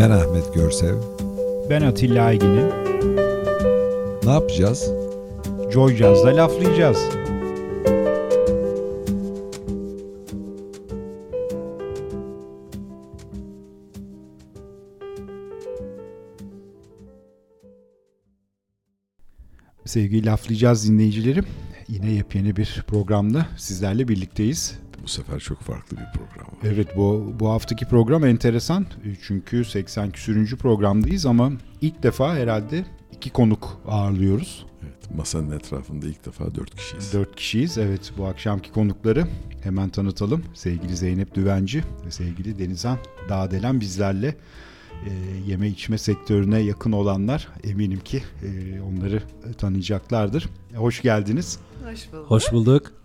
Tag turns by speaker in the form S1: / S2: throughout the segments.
S1: Ben Ahmet Görsev.
S2: Ben Atilla Aygin'im.
S1: Ne yapacağız?
S2: Joy Jazz'da laflayacağız. Sevgili laflayacağız dinleyicilerim. Yine yepyeni bir programda sizlerle birlikteyiz.
S1: Bu sefer çok farklı bir program.
S2: Evet bu, bu haftaki program enteresan. Çünkü 80 küsürüncü programdayız ama ilk defa herhalde iki konuk ağırlıyoruz.
S1: Evet, masanın etrafında ilk defa dört kişiyiz.
S2: Dört kişiyiz. Evet bu akşamki konukları hemen tanıtalım. Sevgili Zeynep Düvenci ve sevgili Denizhan Dağdelen bizlerle e, yeme içme sektörüne yakın olanlar eminim ki e, onları tanıyacaklardır. E, hoş geldiniz.
S3: Hoş bulduk.
S4: Hoş bulduk.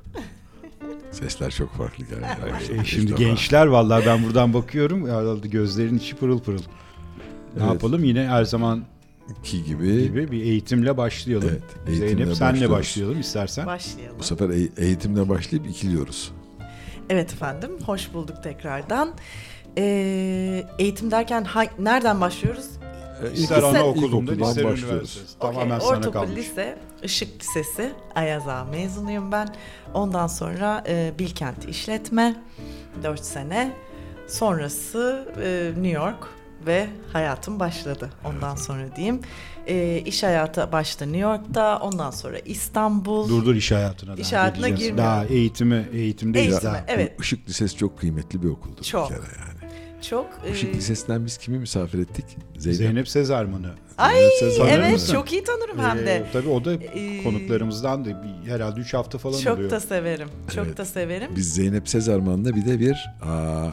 S1: Sesler çok farklı geldi.
S2: E, şimdi gençler vallahi ben buradan bakıyorum ya, gözlerin içi pırıl pırıl. Ne
S1: Evet.
S2: yapalım yine her zaman
S1: Ki gibi,
S2: gibi bir eğitimle başlayalım.
S1: Evet, eğitimle
S2: Zeynep senle
S1: başlıyoruz.
S2: başlayalım istersen.
S3: Başlayalım.
S1: bu sefer e- eğitimle başlayıp ikiliyoruz.
S3: Evet efendim, hoş bulduk tekrardan. Ee, eğitim derken ha- nereden başlıyoruz?
S2: İster
S3: İlk-
S2: anaokulunda,
S1: başlıyoruz.
S2: üniversitesi. Tamamen sana
S3: Ortaokul,
S2: kalmış.
S3: lise, Işık Lisesi, Ayaza mezunuyum ben. Ondan sonra e, Bilkent İşletme, 4 sene. Sonrası e, New York ve hayatım başladı ondan sonra diyeyim. E, iş hayatı başta New York'ta, ondan sonra İstanbul.
S2: Dur dur iş hayatına.
S3: İş
S2: daha
S3: hayatına girmiyorum.
S2: Daha eğitimi, eğitimdeyiz
S3: Eğitime,
S2: daha.
S3: evet.
S1: Işık Lisesi çok kıymetli bir okuldu
S3: Çok.
S1: bir kere yani.
S3: Çok... e,
S1: Işık Lisesi'nden biz kimi misafir ettik? Zeynep.
S2: Zeynep Sezarman'ı.
S3: Ay
S1: Zeynep Sezer.
S2: Tanır
S3: evet
S2: mısın?
S3: çok iyi tanırım hem de.
S2: Ee, tabii o da
S3: Ee,
S2: konuklarımızdan da herhalde 3 hafta falan
S3: Çok
S2: oluyor.
S3: da severim. Çok
S1: Evet.
S3: da severim.
S1: Biz Zeynep Sezarman'la bir de bir aa,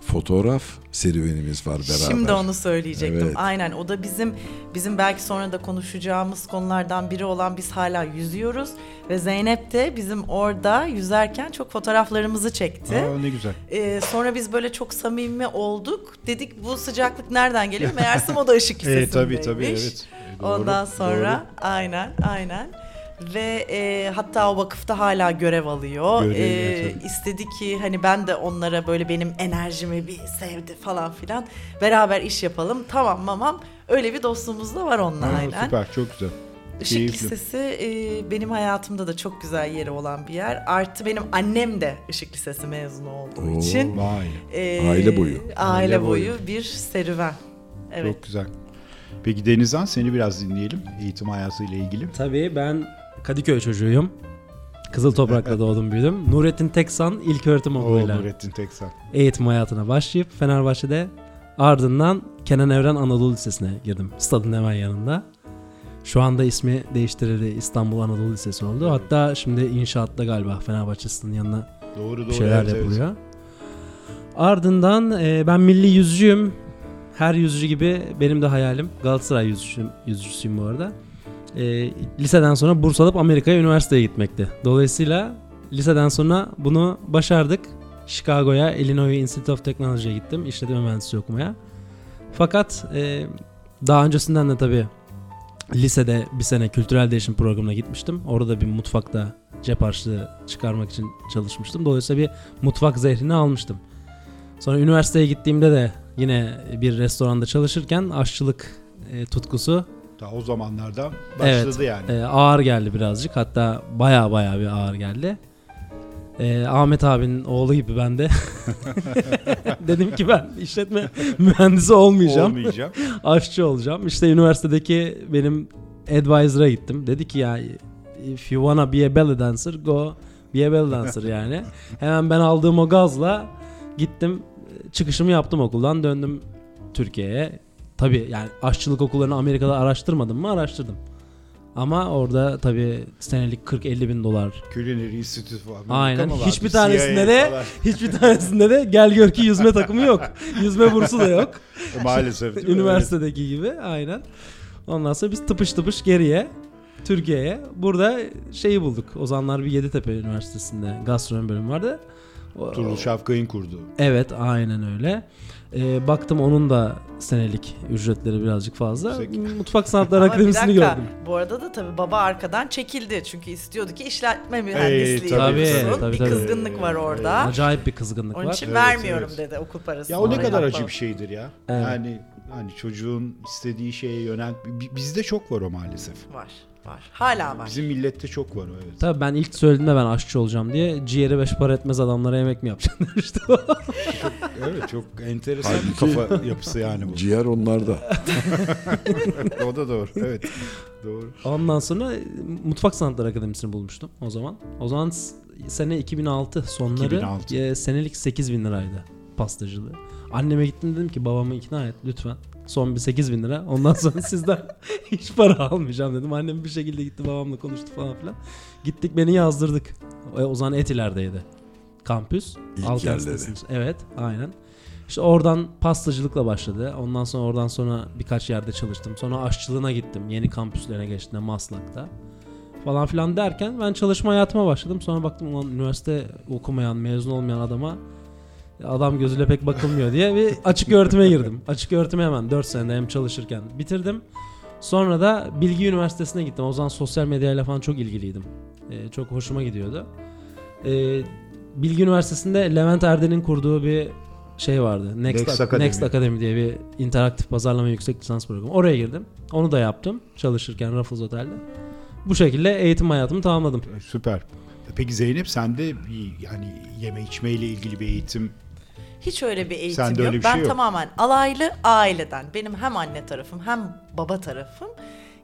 S1: fotoğraf serüvenimiz var beraber.
S3: Şimdi onu söyleyecektim.
S1: Evet.
S3: Aynen o da bizim bizim belki sonra da konuşacağımız konulardan biri olan biz hala yüzüyoruz ve Zeynep de bizim orada yüzerken çok fotoğraflarımızı çekti.
S2: Aa, ne güzel.
S3: Ee, sonra biz böyle çok samimi olduk. Dedik bu sıcaklık nereden geliyor? Meğersem o da ışık
S2: Ee,
S3: lisesindeymiş.
S2: tabii tabii evet. Ee, doğru,
S3: Ondan sonra
S2: doğru.
S3: aynen aynen ve e, hatta o vakıfta hala görev alıyor.
S2: Görev,
S3: E,
S2: evet,
S3: istedi ki hani ben de onlara böyle benim enerjimi bir sevdi falan filan. Beraber iş yapalım. Tamam mamam. Öyle bir dostluğumuz da var onunla
S2: Aa,
S3: aynen.
S2: Süper çok güzel.
S3: Işık
S2: keyifli.
S3: Lisesi e, benim hayatımda da çok güzel yeri olan bir yer. Artı benim annem de Işık Lisesi mezunu olduğu
S1: Oo.
S3: için.
S2: Vay
S3: e,
S1: Aile boyu.
S3: Aile,
S2: Aile boyu.
S3: boyu bir serüven. Evet.
S2: çok güzel. Peki Denizhan seni biraz dinleyelim eğitim hayatıyla ilgili.
S4: Tabii ben Kadıköy çocuğuyum. Kızıl Toprak'ta doğdum büyüdüm. Nurettin Teksan İlköğretim
S2: Oo,
S4: Okulu'yla
S2: Nurettin Teksan.
S4: eğitim hayatına başlayıp Fenerbahçe'de ardından Kenan Evren Anadolu Lisesi'ne girdim. Stadın hemen yanında. Şu anda ismi değiştirildi. İstanbul Anadolu Lisesi oldu. Hatta şimdi inşaatta galiba Fenerbahçe stadının yanına
S2: Doğru doğru.
S4: bir şeyler
S2: evet, evet.
S4: yapılıyor. Ardından e, ben milli yüzücüyüm. Her yüzücü gibi benim de hayalim Galatasaray yüzücüsüyüm, yüzücüsüyüm bu arada. E, liseden sonra burs alıp Amerika'ya üniversiteye gitmekti. Dolayısıyla liseden sonra bunu başardık. Chicago'ya Illinois Institute of Technology'ye gittim. İşletme mühendisliği okumaya. Fakat e, daha öncesinden de tabii lisede bir sene kültürel değişim programına gitmiştim. Orada bir mutfakta cep harçlığı çıkarmak için çalışmıştım. Dolayısıyla bir mutfak zehrini almıştım. Sonra üniversiteye gittiğimde de yine bir restoranda çalışırken aşçılık e, tutkusu
S2: Daha o zamanlarda başladı yani.
S4: e, ağır geldi birazcık. Hatta baya baya bir ağır geldi. E, Ahmet abinin oğlu gibi ben de dedim ki ben işletme mühendisi olmayacağım.
S2: Olmayacağım.
S4: aşçı olacağım. İşte üniversitedeki benim advisor'a gittim. Dedi ki ya if you wanna be a belly dancer go be a belly dancer yani. Hemen ben aldığım o gazla gittim çıkışımı yaptım okuldan döndüm Türkiye'ye. Tabii yani aşçılık okullarını Amerika'da araştırmadım mı araştırdım. Ama orada tabii senelik 40-50 bin dolar.
S2: Culinary Institute falan.
S4: Aynen. Hiçbir
S2: vardı?
S4: tanesinde
S2: CIA
S4: de
S2: falan.
S4: hiçbir tanesinde de gel gör ki yüzme takımı yok. Yüzme bursu da yok.
S2: Maalesef. değil mi?
S4: Üniversitedeki gibi aynen. Ondan sonra biz tıpış tıpış geriye Türkiye'ye. Burada şeyi bulduk. O zamanlar bir Yeditepe Üniversitesi'nde gastronomi bölümü vardı.
S2: Turul Şafkay'ın kurduğu.
S4: Evet aynen öyle. Ee, baktım onun da senelik ücretleri birazcık fazla.
S2: Yüksek.
S4: Mutfak Sanatları Akademisi'ni gördüm.
S3: Bu arada da tabii baba arkadan çekildi. Çünkü istiyordu ki işletme mühendisliği
S2: tabii,
S3: okusun.
S4: tabii,
S3: bir
S4: tabii.
S3: kızgınlık var orada.
S4: Acayip bir kızgınlık
S3: Onun
S4: var.
S3: için
S2: Evet,
S3: vermiyorum
S2: evet.
S3: dedi okul parası.
S2: Ya o ne
S3: Oraya
S2: kadar acı bir şeydir ya.
S4: Evet.
S2: Yani hani çocuğun istediği şeye yönel Bi- bizde çok var o maalesef.
S3: Var, var. Hala var.
S2: Bizim millette çok var o evet.
S4: Tabii ben ilk söylediğimde ben aşçı olacağım diye ciğeri beş para etmez adamlara yemek mi yapacaksın demişti.
S2: Evet çok enteresan bir kafa yapısı yani bu.
S1: Ciğer onlarda.
S2: o da doğru. Evet. Doğru.
S4: Ondan sonra Mutfak Sanatları Akademisi'ni bulmuştum o zaman. O zaman sene 2006 sonları
S2: 2006.
S4: e, senelik 8 bin liraydı pastacılığı. Anneme gittim dedim ki babamı ikna et lütfen. Son bir 8 bin lira. Ondan sonra sizden hiç para almayacağım dedim. Annem bir şekilde gitti babamla konuştu falan filan. Gittik beni yazdırdık. E, O zaman Etiler'deydi. Kampüs.
S1: İlk yerleri.
S4: Evet aynen. İşte oradan pastacılıkla başladı. Ondan sonra oradan sonra birkaç yerde çalıştım. Sonra aşçılığına gittim. Yeni kampüslerine geçtim Maslak'ta. Falan filan derken ben çalışma hayatıma başladım. Sonra baktım ulan üniversite okumayan, mezun olmayan adama adam gözüyle pek bakılmıyor diye bir açık öğretime girdim. Açık öğretime hemen 4 senede hem çalışırken bitirdim. Sonra da Bilgi Üniversitesi'ne gittim. O zaman sosyal medyayla falan çok ilgiliydim. Ee, çok hoşuma gidiyordu. Ee, Bilgi Üniversitesi'nde Levent Erden'in kurduğu bir şey vardı. Next,
S2: Next
S4: Ac-
S2: Academy.
S4: Next Academy diye bir interaktif pazarlama yüksek lisans programı. Oraya girdim. Onu da yaptım çalışırken Raffles Otel'de. Bu şekilde eğitim hayatımı tamamladım.
S2: Süper. Peki Zeynep sende bir yani yeme içme ile ilgili bir eğitim
S3: Hiç öyle bir eğitim
S2: Sende
S3: yok.
S2: öyle bir
S3: ben
S2: şey yok.
S3: tamamen alaylı aileden. Benim hem anne tarafım hem baba tarafım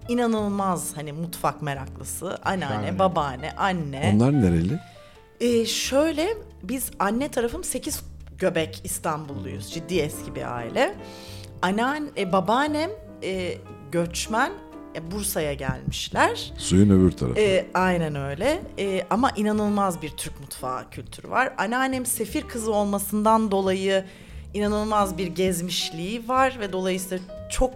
S3: inanılmaz hani mutfak meraklısı. Anneanne,
S2: Şahane.
S3: babaanne, anne.
S1: Onlar nereli?
S3: Ee, şöyle biz anne tarafım 8 göbek İstanbulluyuz. Ciddi eski bir aile. Anneanne, e, babaannem e, göçmen Bursa'ya gelmişler.
S1: Suyun öbür tarafı.
S3: E, aynen öyle. E, ama inanılmaz bir Türk mutfağı kültürü var. Anneannem sefir kızı olmasından dolayı inanılmaz bir gezmişliği var ve dolayısıyla çok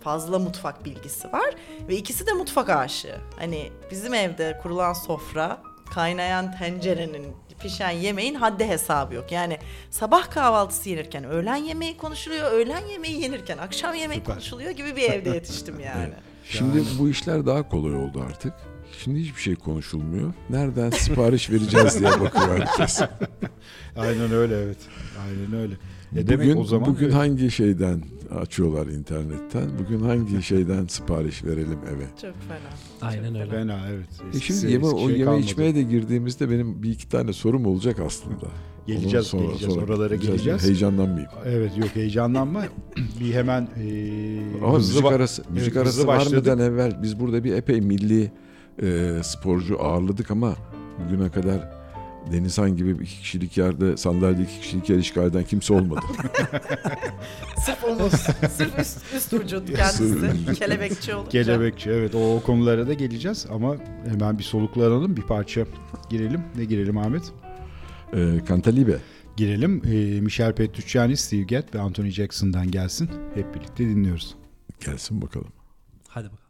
S3: fazla mutfak bilgisi var ve ikisi de mutfak aşığı. Hani bizim evde kurulan sofra, kaynayan tencerenin, pişen yemeğin haddi hesabı yok. Yani sabah kahvaltısı yenirken öğlen yemeği konuşuluyor, öğlen yemeği yenirken akşam yemeği
S2: Süper.
S3: konuşuluyor gibi bir evde yetiştim yani.
S1: Şimdi bu işler daha kolay oldu artık. Şimdi hiçbir şey konuşulmuyor. Nereden sipariş vereceğiz diye bakıyor herkes.
S2: Aynen öyle evet. Aynen öyle. E demek
S1: bugün
S2: o zaman
S1: bugün
S2: evet.
S1: hangi şeyden açıyorlar internetten? Bugün hangi şeyden sipariş verelim eve?
S3: Çok fena.
S4: Aynen öyle.
S2: fena evet.
S1: E şimdi yeme, o
S2: şey
S1: yeme
S2: kalmadı.
S1: içmeye de girdiğimizde benim bir iki tane sorum olacak aslında.
S2: Geleceğiz,
S1: Onu
S2: geleceğiz. Oralara geleceğiz.
S1: Heyecanlanmayayım.
S2: Evet yok heyecanlanma. bir hemen e,
S1: Ama
S2: hızlı
S1: müzik arası, müzik
S2: evet, hızlı
S1: arası vermeden evvel biz burada bir epey milli e, sporcu ağırladık ama bugüne kadar Denizhan gibi iki kişilik yerde sandalyede iki kişilik yer işgal eden kimse olmadı.
S3: Sırf omuz, sırf üst, üst vücut kendisi. Kelebekçi olunca.
S2: Kelebekçi evet o, o konulara da geleceğiz ama hemen bir soluklanalım bir parça girelim. Ne girelim Ahmet?
S1: e, Cantalibe.
S2: Girelim. E, Michel Petrucciani, Steve Gadd ve Anthony Jackson'dan gelsin. Hep birlikte dinliyoruz.
S1: Gelsin bakalım.
S4: Hadi bakalım.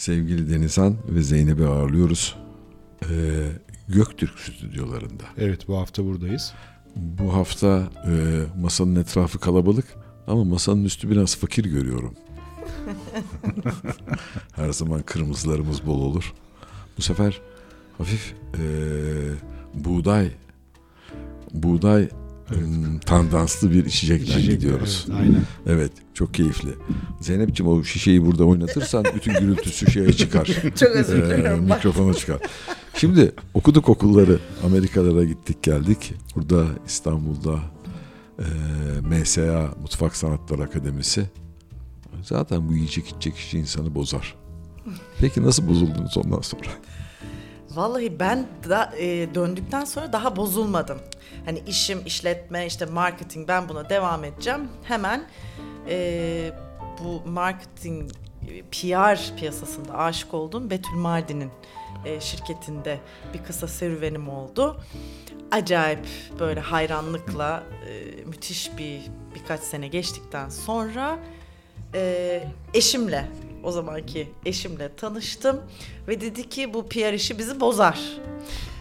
S1: Sevgili Denizhan ve Zeynep'i ağırlıyoruz. Ee, Göktürk stüdyolarında.
S2: Evet bu hafta buradayız.
S1: Bu hafta e, masanın etrafı kalabalık ama masanın üstü biraz fakir görüyorum. Her zaman kırmızılarımız bol olur. Bu sefer hafif e, buğday buğday em, tandanslı bir içecekten
S2: İçecek,
S1: gidiyoruz.
S2: Evet, aynen.
S1: Evet, çok keyifli. Zeynep'ciğim o şişeyi burada oynatırsan bütün gürültüsü şeye çıkar.
S3: Çok özür
S1: Ee,
S3: dilerim.
S1: Mikrofona çıkar. Şimdi okuduk okulları. Amerikalara gittik geldik. Burada İstanbul'da e, MSA Mutfak Sanatları Akademisi. Zaten bu yiyecek içecek işi insanı bozar. Peki nasıl bozuldunuz ondan sonra?
S3: Vallahi ben da e, döndükten sonra daha bozulmadım. Hani işim, işletme, işte marketing ben buna devam edeceğim. Hemen e, bu marketing e, PR piyasasında aşık olduğum Betül Mardin'in e, şirketinde bir kısa serüvenim oldu. Acayip böyle hayranlıkla e, müthiş bir birkaç sene geçtikten sonra e, eşimle o zamanki eşimle tanıştım ve dedi ki bu PR işi bizi bozar.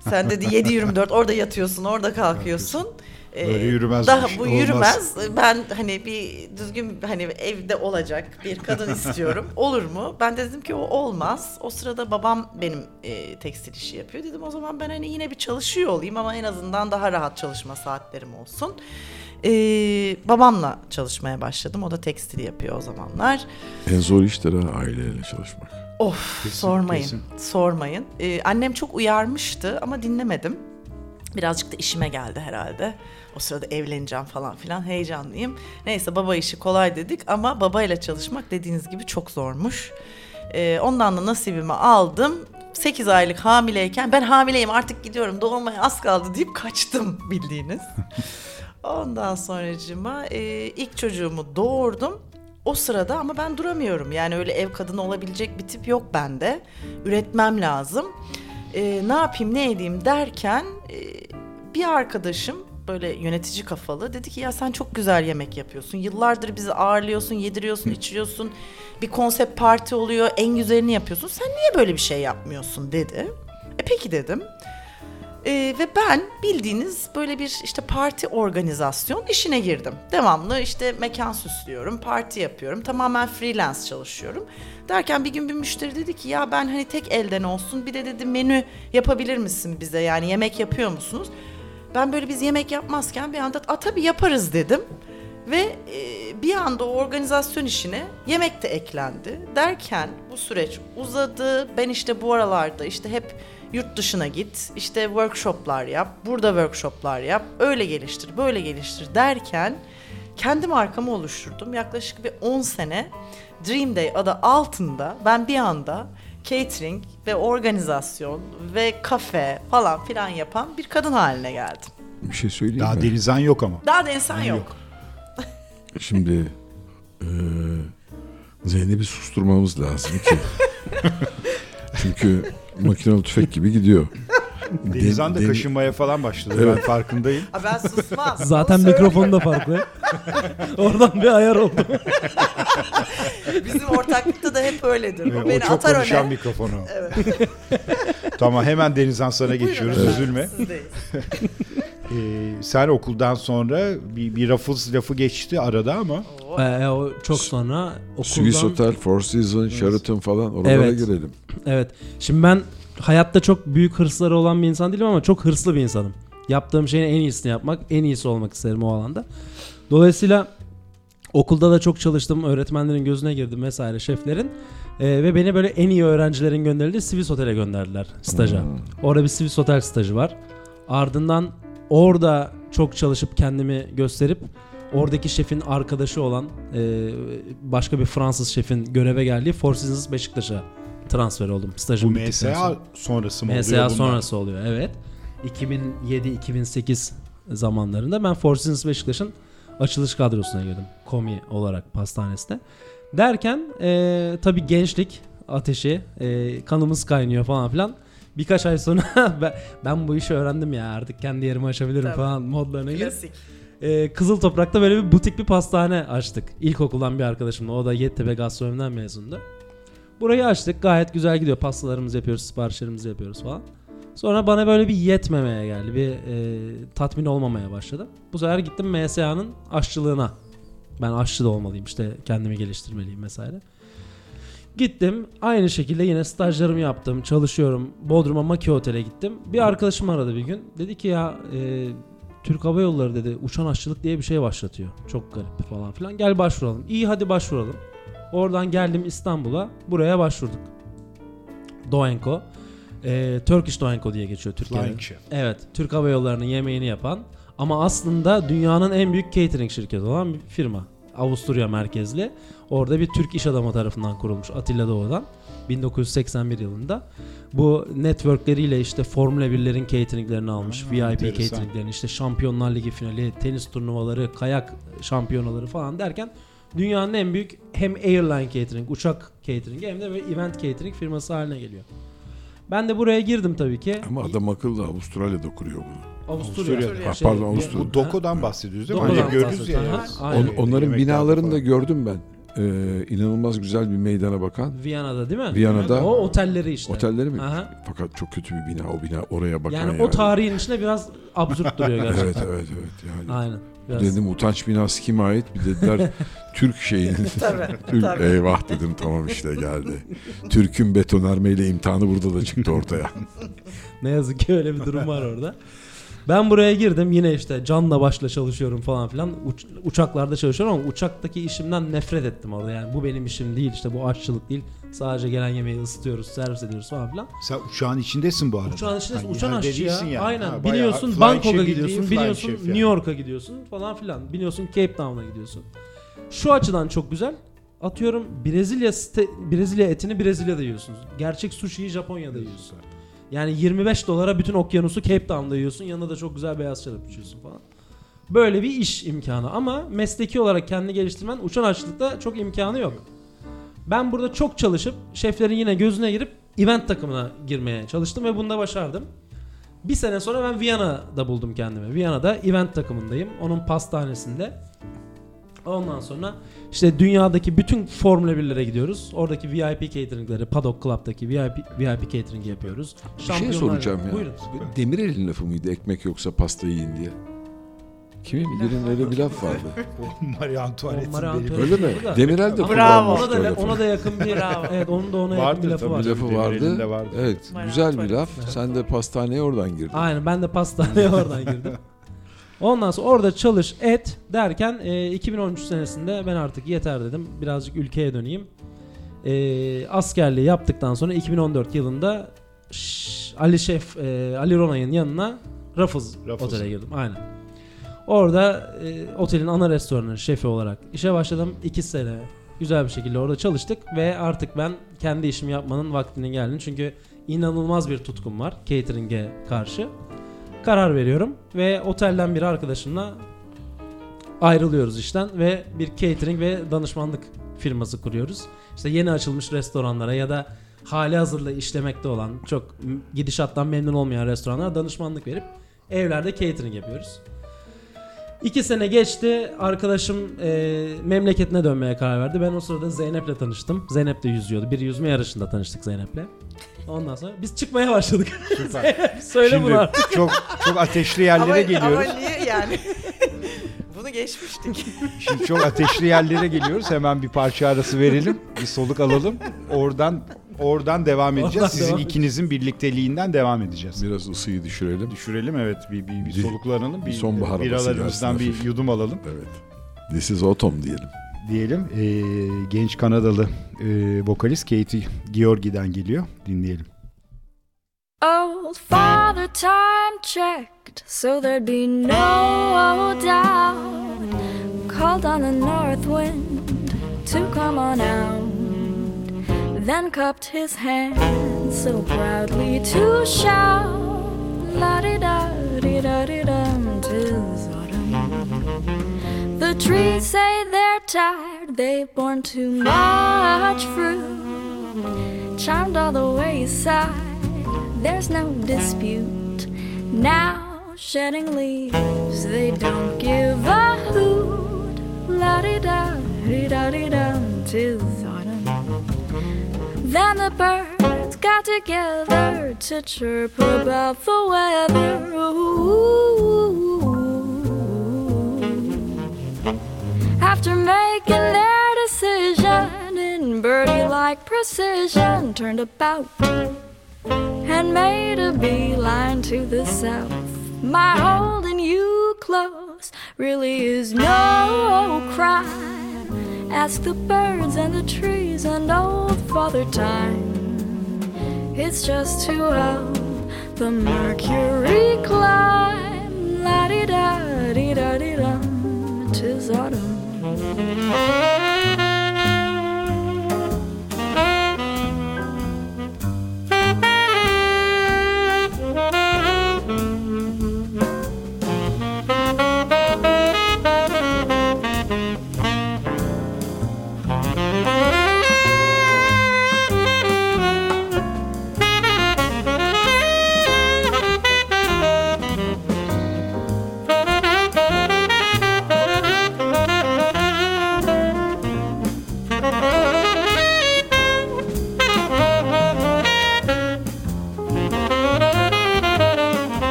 S3: Sen dedi 7-24 orada yatıyorsun orada kalkıyorsun. Ee,
S2: Böyle yürümez bu
S3: Daha bu
S2: olmaz.
S3: yürümez. Ben hani bir düzgün hani evde olacak bir kadın istiyorum. Olur mu? Ben de dedim ki o olmaz. O sırada babam benim e, tekstil işi yapıyor. Dedim o zaman ben hani yine bir çalışıyor olayım ama en azından daha rahat çalışma saatlerim olsun. Ee, babamla çalışmaya başladım. O da tekstil yapıyor o zamanlar.
S1: En zor iştir ha aileyle çalışmak.
S3: Of
S2: Kesin,
S3: sormayın.
S2: kesin.
S3: Sormayın. Ee, annem çok uyarmıştı ama dinlemedim. Birazcık da işime geldi herhalde. O sırada evleneceğim falan filan heyecanlıyım. Neyse baba işi kolay dedik ama babayla çalışmak dediğiniz gibi çok zormuş. Ee, ondan da nasibimi aldım. 8 aylık hamileyken ben hamileyim artık gidiyorum doğurmaya az kaldı deyip kaçtım bildiğiniz. Ondan sonracıma e, ilk çocuğumu doğurdum. O sırada ama ben duramıyorum. Yani öyle ev kadını olabilecek bir tip yok bende. Üretmem lazım. E, ne yapayım ne edeyim derken e, bir arkadaşım böyle yönetici kafalı dedi ki ya sen çok güzel yemek yapıyorsun. Yıllardır bizi ağırlıyorsun, yediriyorsun, içiriyorsun. Bir konsept parti oluyor, en güzelini yapıyorsun. Sen niye böyle bir şey yapmıyorsun dedi. E peki dedim. Ee, ve ben bildiğiniz böyle bir işte parti organizasyon işine girdim. Devamlı işte mekan süslüyorum, parti yapıyorum. Tamamen freelance çalışıyorum. Derken bir gün bir müşteri dedi ki ya ben hani tek elden olsun bir de dedi menü yapabilir misin bize yani yemek yapıyor musunuz? Ben böyle biz yemek yapmazken bir anda a tabii yaparız dedim. Ve e, bir anda o organizasyon işine yemek de eklendi. Derken bu süreç uzadı. Ben işte bu aralarda işte hep yurt dışına git, işte workshoplar yap, burada workshoplar yap, öyle geliştir, böyle geliştir derken kendi markamı oluşturdum. Yaklaşık bir 10 sene Dream Day adı altında ben bir anda catering ve organizasyon ve kafe falan filan yapan bir kadın haline geldim.
S1: Bir şey söyleyeyim
S2: Daha
S1: mi?
S2: denizden yok ama.
S3: Daha da insan yok.
S2: yok.
S1: Şimdi e, Zeynep'i susturmamız lazım ki. Çünkü makinalı tüfek gibi gidiyor.
S2: Denizden de
S1: Den-
S2: kaşınmaya falan başladı.
S1: Evet.
S2: Ben farkındayım.
S3: Aa, ben susmam.
S4: Zaten mikrofon da farklı. Oradan bir ayar oldu.
S3: Bizim ortaklıkta da hep öyledir.
S2: Ee,
S3: O
S2: o
S3: beni
S2: çok
S3: atar
S2: konuşan
S3: öne.
S2: mikrofonu.
S3: Evet.
S2: tamam hemen Denizhan sana geçiyoruz.
S3: Buyurun
S2: Üzülme. Ee, sen okuldan sonra bir, bir Ruffles lafı geçti arada ama.
S4: Ee, o çok sonra
S1: Swiss
S4: okuldan...
S1: Hotel, Four Seasons, Sheraton falan oralara
S4: Evet.
S1: girelim.
S4: Evet. Şimdi ben hayatta çok büyük hırsları olan bir insan değilim ama çok hırslı bir insanım. Yaptığım şeyin en iyisini yapmak, en iyisi olmak isterim o alanda. Dolayısıyla okulda da çok çalıştım. Öğretmenlerin gözüne girdim vesaire şeflerin. Ee, ve beni böyle en iyi öğrencilerin gönderildiği Swiss Otel'e gönderdiler staja.
S1: Hmm.
S4: Orada bir Swiss Otel stajı var. Ardından orada çok çalışıp kendimi gösterip oradaki şefin arkadaşı olan e, başka bir Fransız şefin göreve geldiği Four Seasons Beşiktaş'a transfer oldum
S2: bu
S4: stajım sonra.
S2: MSA sonrası mı oluyor
S4: MSA sonrası oluyor evet. 2007-2008 zamanlarında ben Seasons Beşiktaş'ın açılış kadrosuna girdim. Komi olarak pastanesinde. Derken e, tabii gençlik ateşi, e, kanımız kaynıyor falan filan. Birkaç ay sonra ben, ben bu işi öğrendim ya artık kendi yerimi açabilirim
S3: Tabii.
S4: falan modlarına
S3: Klasik.
S4: e, Kızıl Toprak'ta böyle bir butik bir pastane açtık. İlkokuldan bir arkadaşımla. O da Yeditepe Gastronomi'den mezundu. Burayı açtık gayet güzel gidiyor. Pastalarımızı yapıyoruz, siparişlerimizi yapıyoruz falan. Sonra bana böyle bir yetmemeye geldi. Bir e, tatmin olmamaya başladı. Bu sefer gittim MSA'nın aşçılığına. Ben aşçı da olmalıyım işte kendimi geliştirmeliyim vesaire. Gittim aynı şekilde yine stajlarımı yaptım çalışıyorum Bodrum'a Maki Otel'e gittim bir arkadaşım aradı bir gün dedi ki ya e, Türk Hava Yolları dedi uçan aşçılık diye bir şey başlatıyor çok garip falan filan gel başvuralım iyi hadi başvuralım oradan geldim İstanbul'a buraya başvurduk Doenko e, Turkish Doenko diye geçiyor Türkiye'de. Evet, Türk Hava Yolları'nın yemeğini yapan ama aslında dünyanın en büyük catering şirketi olan bir firma. Avusturya merkezli. Orada bir Türk iş adamı tarafından kurulmuş Atilla Doğu'dan 1981 yılında. Bu networkleriyle işte Formula 1'lerin cateringlerini almış.
S2: Ha,
S4: VIP
S2: enteresan.
S4: cateringlerini işte Şampiyonlar Ligi finali, tenis turnuvaları, kayak şampiyonaları falan derken dünyanın en büyük hem airline catering, uçak catering hem de event catering firması haline geliyor. Ben de buraya girdim tabii ki.
S1: Ama adam akıllı Avustralya'da kuruyor bunu.
S4: Avusturya.
S2: Avusturya.
S1: Ha,
S4: Şey,
S1: pardon, Avusturya.
S2: Bu Doko'dan bahsediyoruz değil mi?
S4: Doko'dan
S2: Hani ya.
S4: bahsediyoruz.
S2: yani.
S4: Aynen.
S1: On- onların binalarını da gördüm ben. Ee, inanılmaz güzel bir meydana bakan.
S4: Viyana'da değil mi?
S1: Viyana'da.
S4: O otelleri işte.
S1: Otelleri mi?
S4: Aha.
S1: Fakat çok kötü bir bina o bina oraya bakan
S4: Yani
S1: yani.
S4: o tarihin içinde biraz absürt duruyor gerçekten.
S1: Evet evet evet yani.
S4: Aynen. Biraz.
S1: Dedim utanç binası kime ait? Bir dediler Türk şeyin.
S3: Tabii.
S1: Türk
S3: tabii.
S1: eyvah dedim tamam işte geldi. Türk'ün betonarmeyle imtihanı burada da çıktı ortaya.
S4: Ne yazık ki öyle bir durum var orada. Ben buraya girdim yine işte canla başla çalışıyorum falan filan. Uç- uçaklarda çalışıyorum ama uçaktaki işimden nefret ettim orada. Yani bu benim işim değil işte bu aşçılık değil. Sadece gelen yemeği ısıtıyoruz, servis ediyoruz falan filan.
S2: Sen uçağın içindesin bu arada.
S4: Uçağın içinde
S2: Ha,
S4: uçan aşçı ya.
S2: yani.
S4: Aynen.
S2: Ha,
S4: Biniyorsun Bangkok'a gidiyorsun, biniyorsun
S2: yani.
S4: New York'a gidiyorsun falan filan. Biniyorsun Cape Town'a gidiyorsun. Şu açıdan çok güzel. Atıyorum Brezilya ste- Brezilya etini Brezilya'da yiyorsunuz. Gerçek sushi'yi Japonya'da yiyorsun. Yani 25 dolara bütün okyanusu Cape Town'da yiyorsun. Yanında da çok güzel beyaz şarap içiyorsun falan. Böyle bir iş imkanı ama mesleki olarak kendini geliştirmen uçan aşçılıkta çok imkanı yok. Ben burada çok çalışıp şeflerin yine gözüne girip event takımına girmeye çalıştım ve bunda başardım. Bir sene sonra ben Viyana'da buldum kendimi. Viyana'da event takımındayım. Onun pastanesinde. Ondan sonra işte dünyadaki bütün Formula 1'lere gidiyoruz. Oradaki VIP cateringleri, Paddock Club'daki VIP, VIP catering yapıyoruz.
S1: Bir şey soracağım ya.
S4: Buyurun.
S1: Demirel'in lafı mıydı ekmek yoksa pasta yiyin diye? Kimin birinin öyle bir laf vardı.
S2: Marie Antoinette'in
S4: Marie
S2: benim-
S4: Antoinette.
S1: Öyle mi?
S4: Burada.
S1: Demirel de
S3: Bravo.
S4: Ona da,
S1: lafı.
S4: ona da yakın bir
S3: Bravo.
S4: evet onun da ona yakın
S2: Vardır
S4: bir lafı var.
S1: bir lafı vardı.
S2: vardı.
S1: Evet,
S3: Marie
S1: güzel bir laf. Sen de pastaneye oradan girdin.
S4: Aynen ben de pastaneye oradan girdim. Ondan sonra orada çalış et derken e, 2013 senesinde ben artık yeter dedim. Birazcık ülkeye döneyim. E, askerliği yaptıktan sonra 2014 yılında Şş, Ali Şef e, Ali Ronay'ın yanına Ruffles
S2: Ruffles.
S4: otele girdim. Aynen. Orada e, otelin ana restoranı şefi olarak işe başladım. 2 sene güzel bir şekilde orada çalıştık ve artık ben kendi işimi yapmanın vaktinin geldiğini çünkü inanılmaz bir tutkum var catering'e karşı. Karar veriyorum ve otelden bir arkadaşımla ayrılıyoruz işten ve bir catering ve danışmanlık firması kuruyoruz. İşte yeni açılmış restoranlara ya da hali hazırda işlemekte olan çok gidişattan memnun olmayan restoranlara danışmanlık verip evlerde catering yapıyoruz. İki sene geçti. Arkadaşım e, memleketine dönmeye karar verdi. Ben o sırada Zeynep'le tanıştım. Zeynep de yüzüyordu. Bir yüzme yarışında tanıştık Zeynep'le. Ondan sonra biz çıkmaya başladık.
S2: Süper.
S4: Söyle
S2: Şimdi
S4: bunu artık.
S2: çok çok ateşli yerlere
S3: ama,
S2: geliyoruz.
S3: ama niye yani? Bunu geçmiştik.
S2: Şimdi çok ateşli yerlere geliyoruz. Hemen bir parça arası verelim. Bir soluk alalım. Oradan oradan devam edeceğiz.
S4: Oradan
S2: Sizin
S4: devam
S2: ikinizin birlikteliğinden devam edeceğiz.
S1: Biraz ısıyı düşürelim.
S2: Düşürelim evet bir bir, bir
S1: Bir-
S2: soluklanalım.
S1: bir sonbahar
S2: biralarımızdan bir
S1: hafif.
S2: yudum alalım
S1: Evet. This is autumn diyelim.
S2: diyelim. Ee, genç Kanadalı e, vokalist Katie Georgi'den geliyor. Dinleyelim.
S5: Old Father Time checked so there'd be no doubt. Called on the north wind to come on out. Then cupped his hand so proudly to shout. La di da di da di dum tis autumn. The trees say they're tired, they've borne too much fruit. Charmed all the wayside, there's no dispute. Now shedding leaves, they don't give a hoot. La di da, di da di dum, tis. Then the birds got together to chirp about the weather. Ooh. After making their decision in birdie like precision, turned about and made a beeline to the south. My holding you close really is no crime. Ask the birds and the trees and old Father Time. It's just to help the mercury climb. La di da di da di dum. Tis autumn.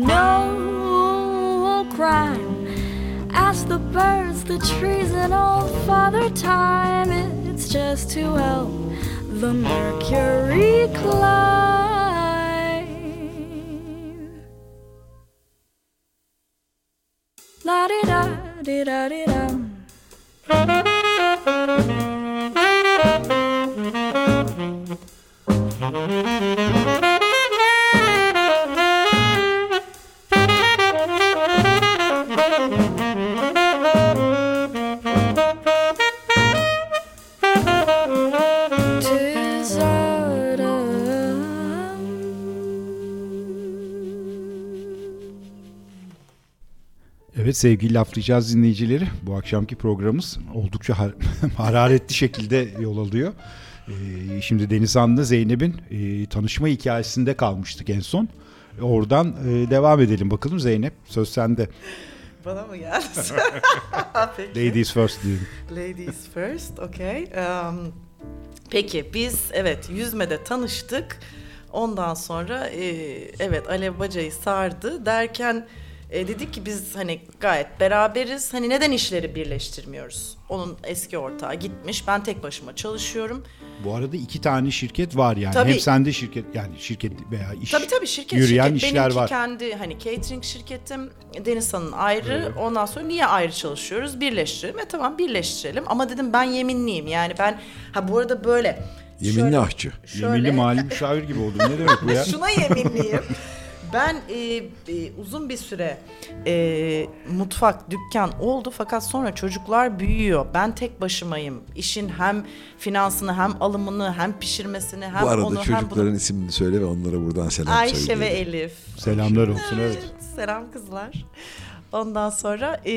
S5: No crime. Ask the birds, the trees, and old Father Time. It's just to help the mercury climb. La di da di da di dum.
S2: Evet sevgili laflayacağız dinleyicileri. Bu akşamki programımız oldukça har- hararetli şekilde yol alıyor. Ee, şimdi Denizhan'la Zeynep'in e, tanışma hikayesinde kalmıştık en son. Oradan e, devam edelim bakalım Zeynep. Söz sende.
S3: Bana mı geldi?
S2: Ladies first diyelim.
S3: Ladies first, okay. Um, peki biz evet yüzmede tanıştık. Ondan sonra e, evet Alev bacayı sardı derken e, dedik ki biz hani gayet beraberiz. Hani neden işleri birleştirmiyoruz? Onun eski ortağı gitmiş. Ben tek başıma çalışıyorum.
S2: Bu arada iki tane şirket var yani.
S3: Tabii.
S2: Hem sende şirket yani şirket veya iş
S3: Tabii tabii şirket
S2: yürüyen
S3: şirket.
S2: işler
S3: Benimki
S2: var.
S3: kendi hani catering şirketim, Denizhan'ın ayrı. Ondan sonra niye ayrı çalışıyoruz? Birleştirelim. E tamam birleştirelim. Ama dedim ben yeminliyim. Yani ben ha bu arada böyle
S1: Yeminli
S3: şöyle-
S1: ahçı.
S3: şöyle-
S2: Yeminli mali müşavir gibi oldun. Ne demek bu ya?
S3: Şuna yeminliyim. Ben e, e, uzun bir süre e, mutfak, dükkan oldu fakat sonra çocuklar büyüyor. Ben tek başımayım. İşin hem finansını hem alımını hem pişirmesini hem
S1: Bu arada
S3: onu hem
S1: çocukların
S3: bunu.
S1: isimini söyle ve onlara buradan selam
S3: Ayşe
S1: söyle.
S3: ve Elif.
S2: Selamlar olsun evet.
S3: Selam kızlar. Ondan sonra e,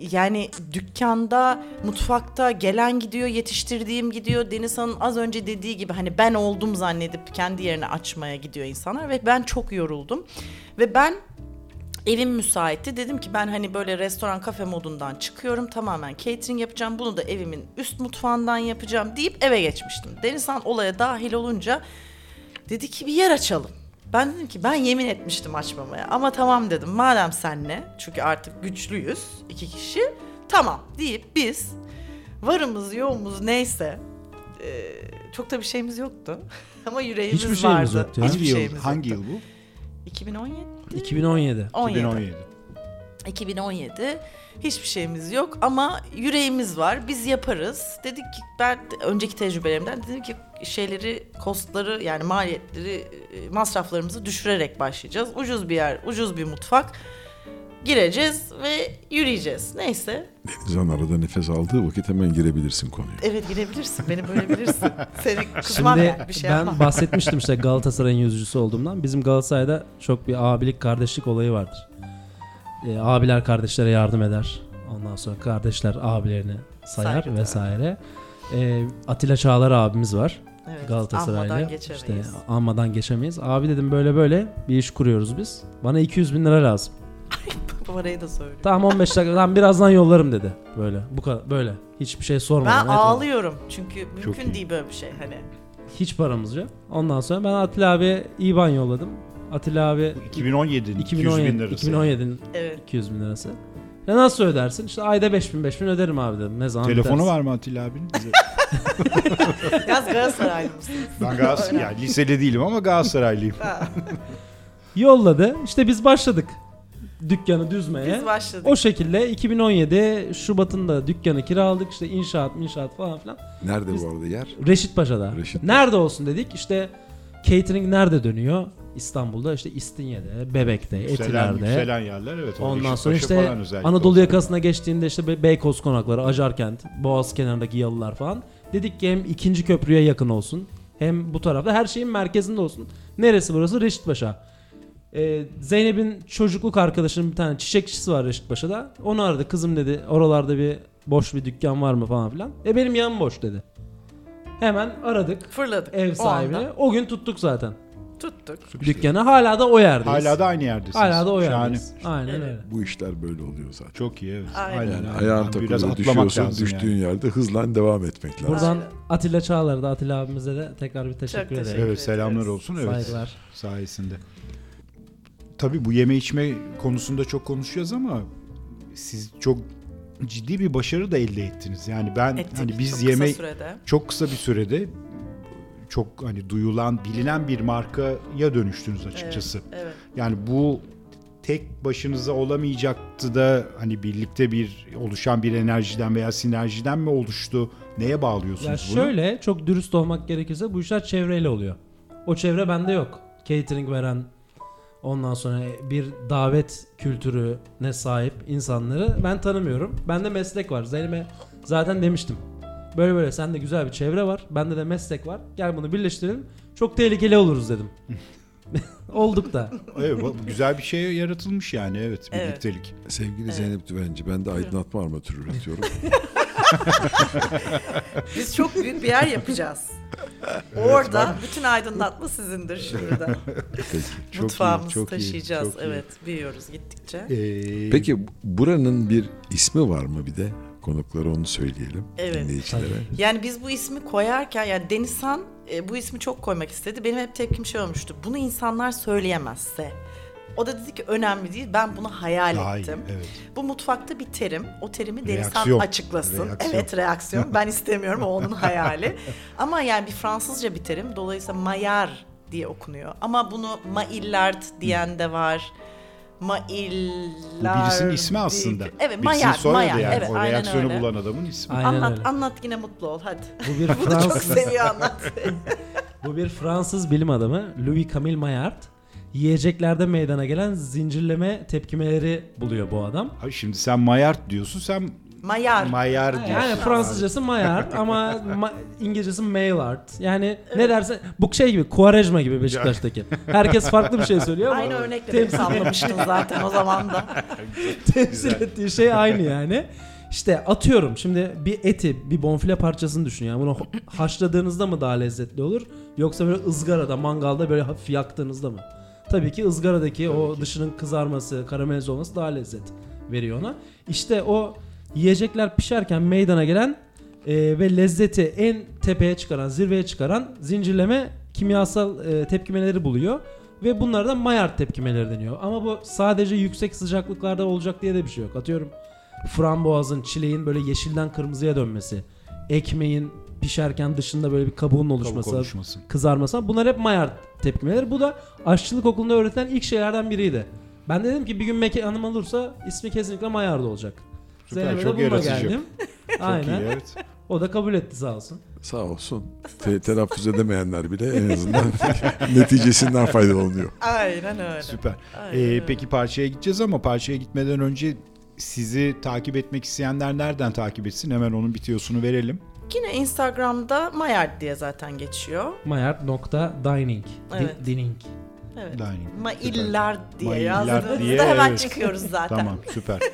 S3: yani dükkanda, mutfakta gelen gidiyor, yetiştirdiğim gidiyor. Deniz Han'ın az önce dediği gibi hani ben oldum zannedip kendi yerine açmaya gidiyor insanlar ve ben çok yoruldum. Ve ben evim müsaitti. Dedim ki ben hani böyle restoran kafe modundan çıkıyorum. Tamamen catering yapacağım. Bunu da evimin üst mutfağından yapacağım deyip eve geçmiştim. Denizhan olaya dahil olunca dedi ki bir yer açalım. Ben dedim ki ben yemin etmiştim açmamaya. Ama tamam dedim madem senle çünkü artık güçlüyüz iki kişi. Tamam deyip biz varımız yoğumuz neyse e, çok da bir şeyimiz yoktu. Ama yüreğimiz
S4: Hiçbir şeyimiz
S3: vardı.
S4: yoktu ya.
S3: Hiçbir
S2: Hangi yıl,
S3: şeyimiz
S2: hangi
S3: yoktu.
S2: yıl bu?
S3: 2017.
S4: 2017.
S3: 17.
S2: 2017.
S3: 2017 hiçbir şeyimiz yok ama yüreğimiz var biz yaparız dedik ki ben önceki tecrübelerimden dedim ki şeyleri kostları yani maliyetleri e, masraflarımızı düşürerek başlayacağız ucuz bir yer ucuz bir mutfak gireceğiz ve yürüyeceğiz neyse
S1: Denizhan arada nefes aldığı vakit hemen girebilirsin konuya.
S3: evet girebilirsin beni bölebilirsin seni kızmam
S4: Şimdi
S3: yani bir şey
S4: ben
S3: yapmam.
S4: bahsetmiştim işte Galatasaray'ın yüzücüsü olduğumdan. Bizim Galatasaray'da çok bir abilik kardeşlik olayı vardır. Ee, abiler kardeşlere yardım eder. Ondan sonra kardeşler abilerini sayar
S3: Saygı
S4: vesaire. Ee, Atilla Çağlar abimiz var.
S3: Evet,
S4: Galatasaray'la.
S3: anmadan
S4: İşte
S3: geçemeyiz.
S4: anmadan geçemeyiz. Abi dedim böyle böyle bir iş kuruyoruz biz. Bana 200 bin lira lazım.
S3: bu parayı da söylüyorum
S4: Tamam 15 dakika tamam birazdan yollarım dedi. Böyle bu kadar böyle. Hiçbir şey sormadan.
S3: ben ağlıyorum çünkü
S2: Çok
S3: mümkün değil böyle bir şey hani
S4: Hiç paramız yok. Ondan sonra ben Atilla abi IBAN yolladım. Atilla abi
S2: 2017'nin 200 bin
S4: 2017,
S2: lirası.
S4: 2017'nin
S3: evet
S4: 200 bin lirası. Ya nasıl ödersin? İşte ayda 5000 5000 öderim abi dedim. Ne zaman
S2: Telefonu var mı Atilla abinin? Bize-
S3: yaz Galatasaraylı mısınız?
S2: ben Galatasaray, yani liseli değilim ama Galatasaraylıyım.
S4: Yolladı. İşte biz başladık dükkanı düzmeye.
S3: Biz başladık.
S4: O şekilde 2017 Şubat'ında dükkanı kiraladık. İşte inşaat, inşaat falan filan.
S1: Nerede
S4: Biz-
S1: bu arada yer?
S4: Reşit Paşa'da.
S1: Reşit
S4: nerede olsun dedik. İşte catering nerede dönüyor? İstanbul'da işte İstinye'de, Bebek'te,
S2: Yükselen,
S4: Etiler'de.
S2: yükselen yerler evet. o
S4: Ondan sonra işte Anadolu yakasına geçtiğinde işte Be- Beykoz konakları, Acarkent, Boğaz kenarındaki yalılar falan. Dedik ki hem ikinci köprüye yakın olsun hem bu tarafta her şeyin merkezinde olsun. Neresi burası? Reşitpaşa. Ee, Zeynep'in çocukluk arkadaşının bir tane çiçekçisi var Reşitpaşa'da. Onu aradı. Kızım dedi oralarda bir boş bir dükkan var mı falan filan. E benim yanım boş dedi. Hemen aradık
S3: Fırladık.
S4: ev
S3: o
S4: sahibini.
S3: anda.
S4: O, gün tuttuk zaten.
S3: Tuttuk.
S4: Dükkanı hala da o yerdeyiz.
S2: Hala da aynı yerdesiniz.
S4: Hala da o yerdeyiz. Aynen
S3: Evet.
S4: öyle.
S1: Bu işler böyle oluyor zaten.
S2: Çok iyi evet.
S3: Aynen.
S1: Yani
S2: aynen.
S1: ayağın
S2: Biraz
S1: takılıyor, düşüyorsun, düştüğün
S2: yani.
S1: yerde hızla devam etmek lazım.
S4: Buradan
S3: Aynen.
S4: Atilla Çağlar'a da Atilla abimize de tekrar bir teşekkür
S3: teşekkür
S4: ederim.
S2: Evet selamlar olsun. Evet.
S4: Saygılar.
S2: sayesinde. Tabii bu yeme içme konusunda çok konuşuyoruz ama siz çok ciddi bir başarı da elde ettiniz. Yani ben
S3: Ettik.
S2: hani biz
S3: Çok
S2: yeme
S3: kısa sürede.
S2: çok kısa bir sürede çok hani duyulan, bilinen bir markaya dönüştünüz açıkçası.
S3: Evet, evet.
S2: Yani bu tek başınıza olamayacaktı da hani birlikte bir oluşan bir enerjiden veya sinerjiden mi oluştu? Neye bağlıyorsunuz
S4: Ya
S2: bunu?
S4: şöyle çok dürüst olmak gerekirse bu işler çevreyle oluyor. O çevre bende yok. Catering veren ondan sonra bir davet kültürüne sahip insanları ben tanımıyorum. Bende meslek var. Zeynep'e zaten demiştim. Böyle böyle sende güzel bir çevre var. Bende de meslek var. Gel bunu birleştirelim. Çok tehlikeli oluruz dedim. Olduk da.
S2: Evet, güzel bir şey yaratılmış yani evet
S3: Evet.
S2: birliktelik.
S1: Sevgili
S3: Evet.
S1: Zeynep Düvenci, ben de aydınlatma armatürü üretiyorum.
S3: Biz çok büyük bir yer yapacağız. Orada bütün aydınlatma sizindir şurada.
S1: Peki.
S2: Çok iyi,
S3: Mutfağımızı
S2: çok iyi,
S3: taşıyacağız.
S2: çok iyi.
S3: evet, büyüyoruz gittikçe.
S2: Ee,
S1: Peki buranın bir ismi var mı bir de? Konuklara onu söyleyelim
S3: Evet.
S1: dinleyicilere.
S3: Yani biz bu ismi koyarken yani Denizhan e, bu ismi çok koymak istedi. Benim hep tepkim şey olmuştu. Bunu insanlar söyleyemezse. O da dedi ki önemli değil. Ben bunu hayal
S2: Daha iyi,
S3: ettim.
S2: evet.
S3: Bu mutfakta bir terim. O terimi Denizhan açıklasın.
S2: Reaksiyon.
S3: Evet reaksiyon. Ben istemiyorum. O onun hayali. Ama yani bir Fransızca bir terim. Dolayısıyla Maillard diye okunuyor. Ama bunu Maillard diyen de var. Maillard.
S2: Bu birisinin ismi aslında.
S3: Evet
S2: Birisinin
S3: Maillard.
S2: soyadı
S3: Maillard.
S2: yani.
S3: Evet
S2: o
S3: aynen
S2: reaksiyonu
S3: öyle.
S2: bulan adamın ismi.
S4: Aynen
S3: anlat,
S4: öyle.
S3: anlat yine mutlu ol hadi.
S4: Bu bir
S3: Bu da çok
S4: Fransız
S3: seviyor anlat.
S4: Bu bir Fransız bilim adamı Louis Camille Maillard. yiyeceklerde meydana gelen zincirleme tepkimeleri buluyor bu adam.
S2: Abi şimdi sen Maillard diyorsun sen
S3: Mayar.
S2: Maillard diyorsun.
S4: Yani Fransızcası Maillard ama ma- İngilizcesi Maillard. Yani ne derse bu şey gibi Quaresma gibi Beşiktaş'taki. Herkes farklı bir şey söylüyor ama
S3: Aynı örnekle beni sallamıştın zaten o zaman da.
S4: temsil ettiği şey aynı yani. İşte atıyorum şimdi bir eti, bir bonfile parçasını düşün yani. Bunu haşladığınızda mı daha lezzetli olur? Yoksa böyle ızgarada, mangalda böyle hafif yaktığınızda mı? Tabii ki ızgaradaki o dışının kızarması, karamelize olması daha lezzet veriyor ona. İşte o yiyecekler pişerken meydana gelen e, ve lezzeti en tepeye çıkaran, zirveye çıkaran zincirleme kimyasal e, tepkimeleri buluyor. Ve bunlara da Maillard tepkimeleri deniyor. Ama bu sadece yüksek sıcaklıklarda olacak diye de bir şey yok. Atıyorum frambuazın, çileğin böyle yeşilden kırmızıya dönmesi, ekmeğin pişerken dışında böyle bir kabuğun
S2: Kabuk
S4: oluşması,
S2: oluşması.
S4: kızarması. Bunlar hep Maillard tepkimeleri. Bu da aşçılık okulunda öğretilen ilk şeylerden biriydi. Ben de dedim ki bir gün mekanım olursa ismi kesinlikle Maillard olacak.
S2: Süper,
S4: Zeynep'e de
S2: çok
S4: bununla
S2: yaratıcı.
S4: geldim.
S2: Çok
S4: Aynen.
S2: iyi evet.
S4: O da kabul etti sağ olsun.
S1: Sağ olsun. Te- telaffuz edemeyenler bile en azından neticesinden faydalanıyor.
S3: Aynen öyle.
S2: Süper.
S3: Aynen
S2: Ee,
S3: öyle.
S2: peki parçaya gideceğiz ama parçaya gitmeden önce sizi takip etmek isteyenler nereden takip etsin? Hemen onun bitiyosunu verelim.
S3: Yine Instagram'da Mayard diye zaten geçiyor.
S4: Maillard.dining. Di-
S3: Evet.
S4: Dining.
S3: Evet.
S2: Dining.
S3: Maillard diye
S2: Maillard
S3: yazdığınızda
S2: diye,
S3: hemen
S2: evet.
S3: çıkıyoruz zaten.
S2: Tamam süper.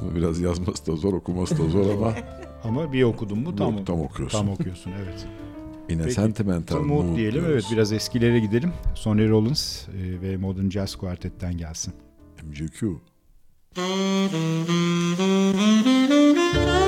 S1: Bunu biraz yazması da zor, okuması da zor ama
S2: Ama bir okudun mu tam,
S1: tam, tam okuyorsun.
S2: tam okuyorsun evet.
S1: Yine
S2: Peki,
S1: sentimental
S2: Mood,
S1: mood
S2: diyelim
S1: diyoruz.
S2: evet biraz eskilere gidelim. Sonny Rollins e, ve Modern Jazz Quartet'ten gelsin.
S1: MGQ.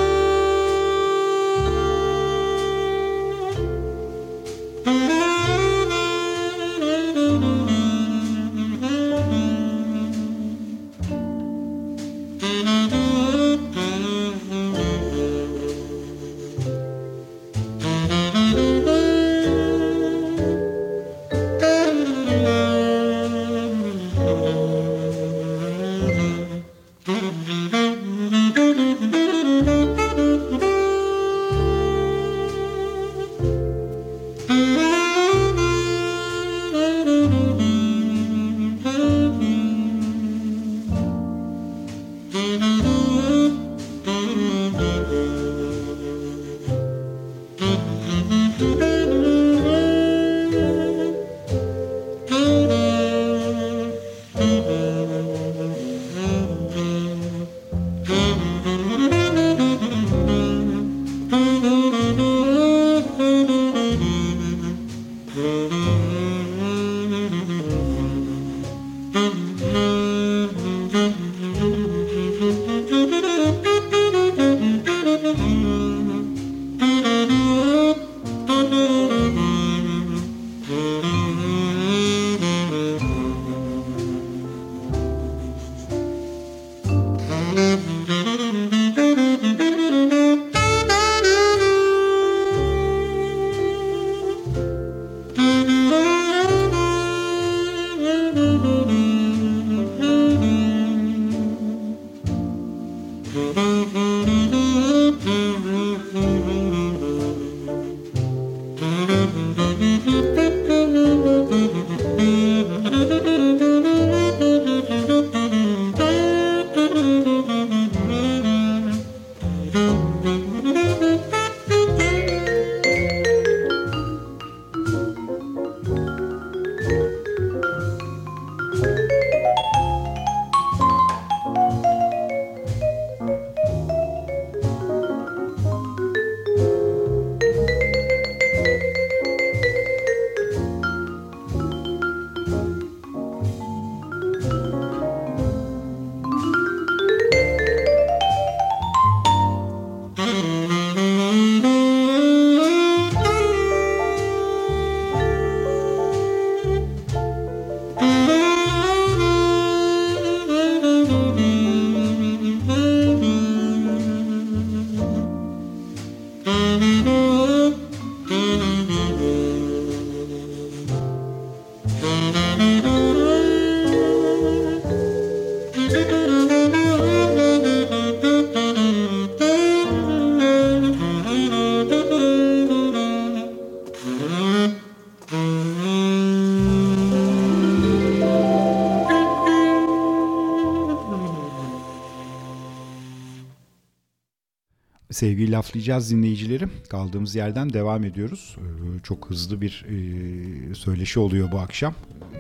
S2: Sevgili laflayacağız dinleyicilerim. Kaldığımız yerden devam ediyoruz. Ee, Çok hızlı bir e, söyleşi oluyor bu akşam. Ee,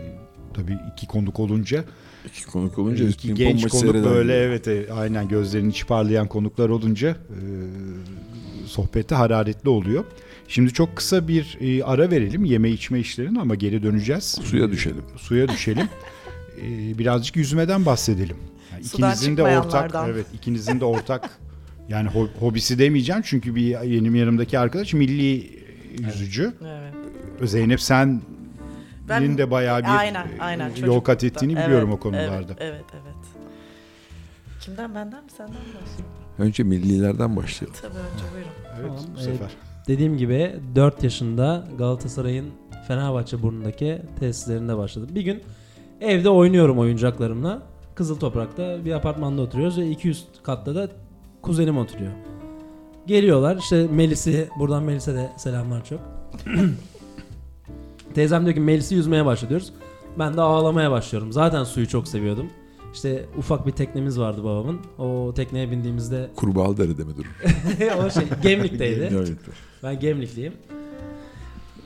S2: Tabii iki konuk olunca,
S1: İki konuk olunca
S2: iki genç konuk böyle evet e, aynen gözlerinin içi parlayan konuklar olunca e, sohbeti hararetli oluyor. Şimdi çok kısa bir ara verelim yeme içme işlerine ama geri döneceğiz.
S1: Suya düşelim.
S2: Suya düşelim. Birazcık yüzümeden bahsedelim. Yani ikinizin de ortak evet ikinizin de ortak yani ho- hobisi demeyeceğim çünkü bir benim yanımdaki arkadaş milli yüzücü.
S3: Evet.
S2: Zeynep sen
S3: Ben-
S2: de bayağı bir
S3: aynen, aynen,
S2: e, yol kat
S3: çocuklukta.
S2: ettiğini biliyorum
S3: Evet,
S2: o konularda.
S3: Evet, evet, evet. Kimden benden mi senden mi başlayayım?
S1: Önce millilerden başlayalım.
S3: Tabii önce buyurun.
S2: Evet,
S4: Tamam,
S2: bu
S4: evet.
S2: sefer.
S4: Dediğim gibi 4 yaşında Galatasaray'ın Fenerbahçe burnundaki tesislerinde başladım. Bir gün evde oynuyorum oyuncaklarımla. Kızıl Toprak'ta bir apartmanda oturuyoruz ve 200 katta da kuzenim oturuyor. Geliyorlar işte Melis'i buradan Melis'e de selamlar çok. Teyzem diyor ki Melis'i yüzmeye başlıyoruz. Ben de ağlamaya başlıyorum. Zaten suyu çok seviyordum. İşte ufak bir teknemiz vardı babamın. O tekneye bindiğimizde
S1: Kurbağalı derede mi durur?
S4: o şey Gemlik'teydi. Ben Gemlikliyim.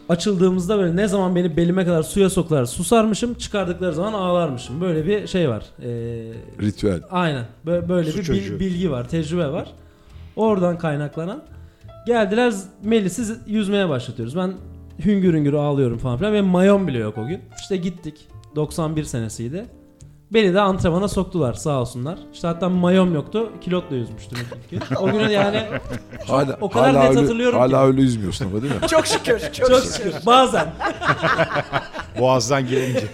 S4: Açıldığımızda böyle ne zaman beni belime kadar suya soklar susarmışım çıkardıkları zaman ağlarmışım. Böyle bir şey var. Ee,
S1: Ritüel.
S4: aynen. Bö- Böyle
S2: Su
S4: bir bil-
S2: çocuğu.
S4: bilgi var, tecrübe var. Oradan kaynaklanan. Geldiler Melis'i yüzmeye başlatıyoruz. Ben hüngür hüngür ağlıyorum falan filan. Benim mayom bile yok o gün. İşte gittik. 91 senesiydi. Beni de antrenmana soktular sağ olsunlar. İşte hatta mayom yoktu. Kilotla yüzmüştüm ilk gün. O günü yani
S1: Hala,
S4: o kadar
S1: hala
S4: net
S1: öyle,
S4: hatırlıyorum
S1: Hala
S4: ki.
S1: öyle üzmüyorsun ama değil mi?
S3: Çok şükür, çok,
S4: çok
S3: şükür.
S4: şükür bazen.
S2: Boğaz'dan gelince.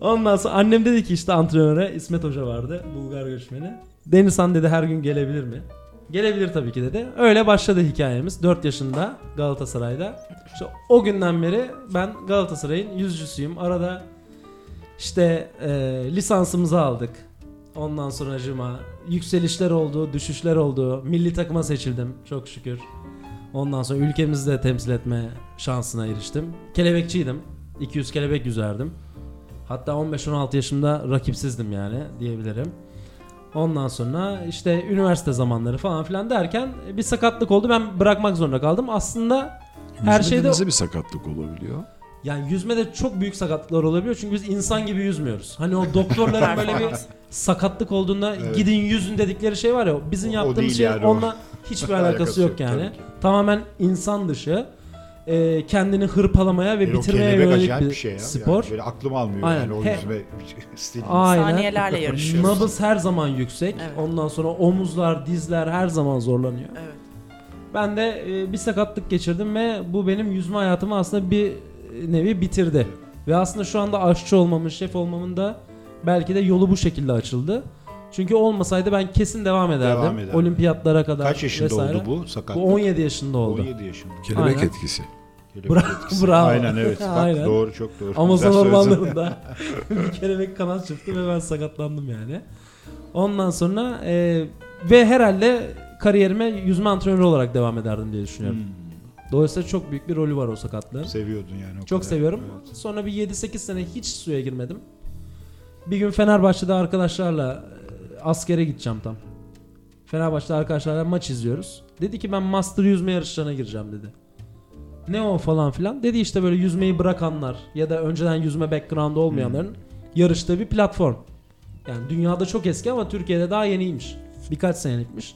S4: Ondan sonra annem dedi ki işte antrenöre İsmet Hoca vardı Bulgar göçmeni. Denizhan dedi her gün gelebilir mi? Gelebilir tabii ki dedi. Öyle başladı hikayemiz. 4 yaşında Galatasaray'da. İşte o günden beri ben Galatasaray'ın yüzücüsüyüm. Arada işte e, lisansımızı aldık. Ondan sonra cıma yükselişler oldu, düşüşler oldu. Milli takıma seçildim çok şükür. Ondan sonra ülkemizi de temsil etme şansına eriştim. Kelebekçiydim. 200 kelebek yüzerdim. Hatta 15-16 yaşımda rakipsizdim yani diyebilirim. Ondan sonra işte üniversite zamanları falan filan derken bir sakatlık oldu. Ben bırakmak zorunda kaldım. Aslında her
S1: Yüzmede
S4: şeyde
S1: bir sakatlık olabiliyor?
S4: Yani yüzmede çok büyük sakatlıklar olabiliyor. Çünkü biz insan gibi yüzmüyoruz. Hani o doktorların böyle bir sakatlık olduğunda
S2: Evet.
S4: gidin yüzün dedikleri şey var ya. Bizim
S2: O- o
S4: yaptığımız
S2: değil
S4: şey
S2: yani o.
S4: onunla hiçbir alakası,
S2: Alakası
S4: yok
S2: yok,
S4: yani. Tamamen insan dışı. e, kendini hırpalamaya ve
S2: E, o
S4: bitirmeye yönelik bir,
S2: bir şey ya.
S4: spor.
S2: Yani böyle aklım almıyor
S4: Aynen.
S2: yani o
S4: He-
S2: yüzme stili.
S4: Aynen.
S3: Saniyelerle yarışıyoruz.
S4: Nabız her zaman yüksek.
S3: Evet.
S4: Ondan sonra omuzlar, dizler her zaman zorlanıyor.
S3: Evet.
S4: Ben de e, bir sakatlık geçirdim ve bu benim yüzme hayatımı aslında bir nevi bitirdi. Ve aslında şu anda aşçı olmamın, şef olmamın da belki de yolu bu şekilde açıldı. Çünkü olmasaydı ben kesin devam ederdim.
S2: Devam.
S4: Olimpiyatlara kadar
S2: Kaç yaşında
S4: vesaire.
S2: oldu bu sakatlık?
S4: Bu 17 yaşında oldu.
S2: 17 yaşında.
S1: Kelebek
S4: Aynen.
S1: etkisi.
S2: Kelebek
S4: Bravo,
S2: etkisi.
S4: bravo.
S2: Aynen evet. Bak,
S4: Aynen.
S2: doğru çok doğru.
S4: Amazon ormanlarında bir kelebek kanat çırptı ve ben sakatlandım yani. Ondan sonra e, ve herhalde kariyerime yüzme antrenörü olarak devam ederdim diye düşünüyorum.
S2: Hmm,
S4: Dolayısıyla çok büyük bir rolü var o sakatlığın.
S2: seviyordun yani. o
S4: Çok
S2: kadar.
S4: seviyorum.
S2: Evet.
S4: Sonra bir 7-8 sene hiç suya girmedim. Bir gün Fenerbahçe'de arkadaşlarla e, askere gideceğim tam. Fenerbahçe'de arkadaşlarla maç izliyoruz. Dedi ki ben master yüzme yarışlarına gireceğim dedi. Ne o falan filan. Dedi işte böyle yüzmeyi bırakanlar ya da önceden yüzme background olmayanların
S2: Hmm.
S4: yarıştığı bir platform. Yani dünyada çok eski ama Türkiye'de daha yeniymiş. Birkaç senelikmiş.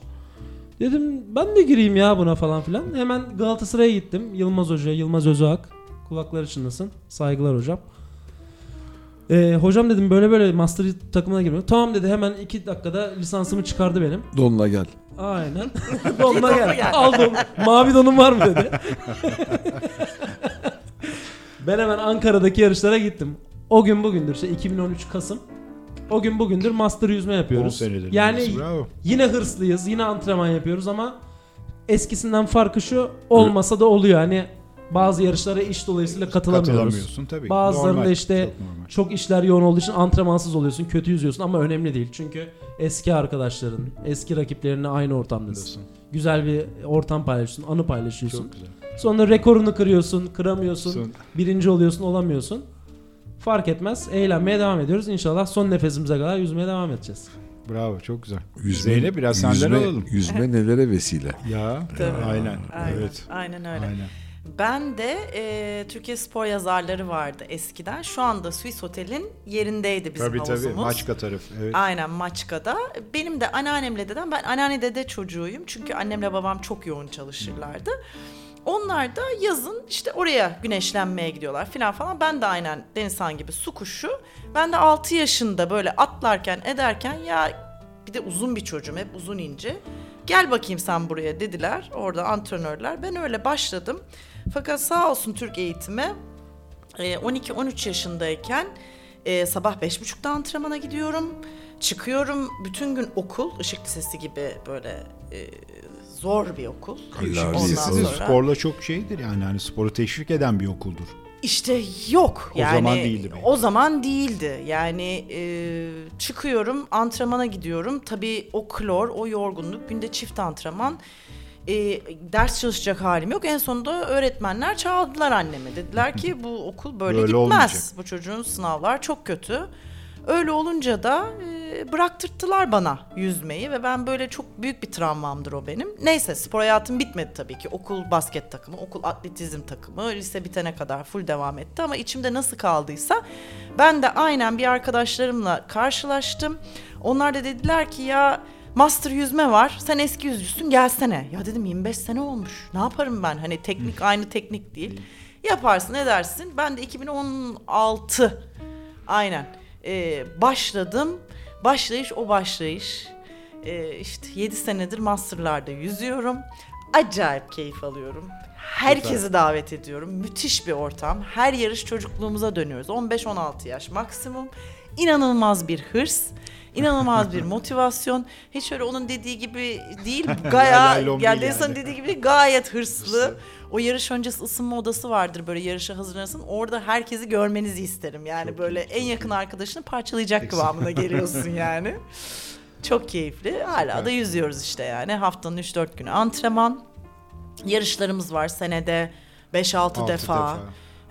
S4: Dedim ben de gireyim ya buna falan filan. Hemen Galatasaray'a gittim. Yılmaz Hoca, Yılmaz Özak. Kulakları çınlasın. Saygılar hocam. Ee, hocam dedim böyle böyle master takımına girmiyorum. Tamam dedi hemen iki dakikada lisansımı çıkardı benim.
S1: Donla gel.
S4: Aynen. Donla gel.
S3: gel.
S4: Al don. Mavi donun var mı dedi. ben hemen Ankara'daki yarışlara gittim. O gün bugündür işte 2013 Kasım. O gün bugündür master yüzme
S2: 10
S4: yapıyoruz.
S2: senedir.
S4: Yani
S2: bravo.
S4: yine hırslıyız. Yine antrenman yapıyoruz ama eskisinden farkı şu olmasa da oluyor. Hani bazı yarışlara iş dolayısıyla katılamıyoruz.
S2: Katılamıyorsun tabii.
S4: Bazılarında
S2: Normal,
S4: işte
S2: çok normal.
S4: Çok işler yoğun olduğu için antrenmansız oluyorsun, kötü yüzüyorsun ama önemli değil. Çünkü eski arkadaşların, eski rakiplerinle aynı ortamdasın. Güzel bir ortam paylaşıyorsun, anı paylaşıyorsun.
S2: Çok güzel.
S4: Sonra rekorunu kırıyorsun, kıramıyorsun,
S2: Son-
S4: birinci oluyorsun, olamıyorsun. Fark etmez. Eğlenmeye devam ediyoruz. İnşallah son nefesimize kadar yüzmeye devam edeceğiz.
S2: Bravo çok güzel.
S1: Yüzme,
S2: Zeynep biraz senden
S1: yüzme,
S2: alalım.
S1: Yüzme nelere vesile.
S2: Ya
S3: Tabii.
S2: aynen.
S3: Aynen,
S2: Evet.
S3: aynen öyle.
S2: Aynen.
S3: Ben de e, Türkiye Spor yazarları vardı eskiden. Şu anda Swiss Otel'in yerindeydi bizim
S2: Tabii
S3: havuzumuz.
S2: tabii. Maçka tarafı. Evet.
S3: Aynen Maçka'da. Benim de anneannemle dedem, ben anneanne dede çocuğuyum. Çünkü annemle babam çok yoğun çalışırlardı. Onlar da yazın işte oraya güneşlenmeye gidiyorlar filan falan. Ben de aynen Denizhan gibi su kuşu. Ben de 6 yaşında böyle atlarken ederken ya bir de uzun bir çocuğum hep uzun ince. Gel bakayım sen buraya dediler orada antrenörler. Ben öyle başladım. Fakat sağ olsun Türk eğitimi e, 12-13 yaşındayken e, sabah 5.30'da antrenmana gidiyorum. Çıkıyorum bütün gün okul, ışık lisesi gibi böyle e, zor bir okul. Ondan sonra-
S2: sporla çok şeydir yani hani sporu teşvik eden bir okuldur.
S3: İşte yok.
S2: O
S3: Yani,
S2: zaman değildi belki.
S3: O zaman değildi. Yani e, çıkıyorum, antrenmana gidiyorum. Tabii o klor, o yorgunluk, günde çift antrenman. E, ders çalışacak halim yok. En sonunda öğretmenler çağırdılar anneme. Dediler ki bu okul böyle,
S2: Böyle
S3: gitmez.
S2: olmayacak.
S3: Bu çocuğun sınavlar çok kötü. Öyle olunca da e, bıraktırttılar bana yüzmeyi ve ben böyle çok büyük bir travmamdır o benim. Neyse spor hayatım bitmedi tabii ki. Okul basket takımı, okul atletizm takımı, lise bitene kadar full devam etti ama içimde nasıl kaldıysa ben de aynen bir arkadaşlarımla karşılaştım. Onlar da dediler ki ya master yüzme var. Sen eski yüzücüsün gelsene. Ya dedim 25 sene olmuş. Ne yaparım ben? Hani teknik aynı teknik değil. Yaparsın edersin. Ben de 2016 aynen e, başladım. Başlayış o başlayış. E, işte 7 senedir masterlarda yüzüyorum. Acayip keyif alıyorum. Herkesi davet ediyorum. Müthiş bir ortam. Her yarış çocukluğumuza dönüyoruz. 15-16 yaş maksimum. İnanılmaz bir hırs. inanılmaz bir motivasyon. Hiç öyle onun dediği gibi değil. Gaya, yani
S2: yani.
S3: dediği gibi gayet hırslı. O yarış öncesi ısınma odası vardır böyle yarışa hazırlanırsın. Orada herkesi görmenizi isterim. Yani böyle en yakın arkadaşını parçalayacak kıvamına geliyorsun yani. Çok keyifli. Hala da yüzüyoruz işte yani. Haftanın 3-4 günü antrenman. Yarışlarımız var senede 5-6
S2: Altı
S3: defa.
S2: defa.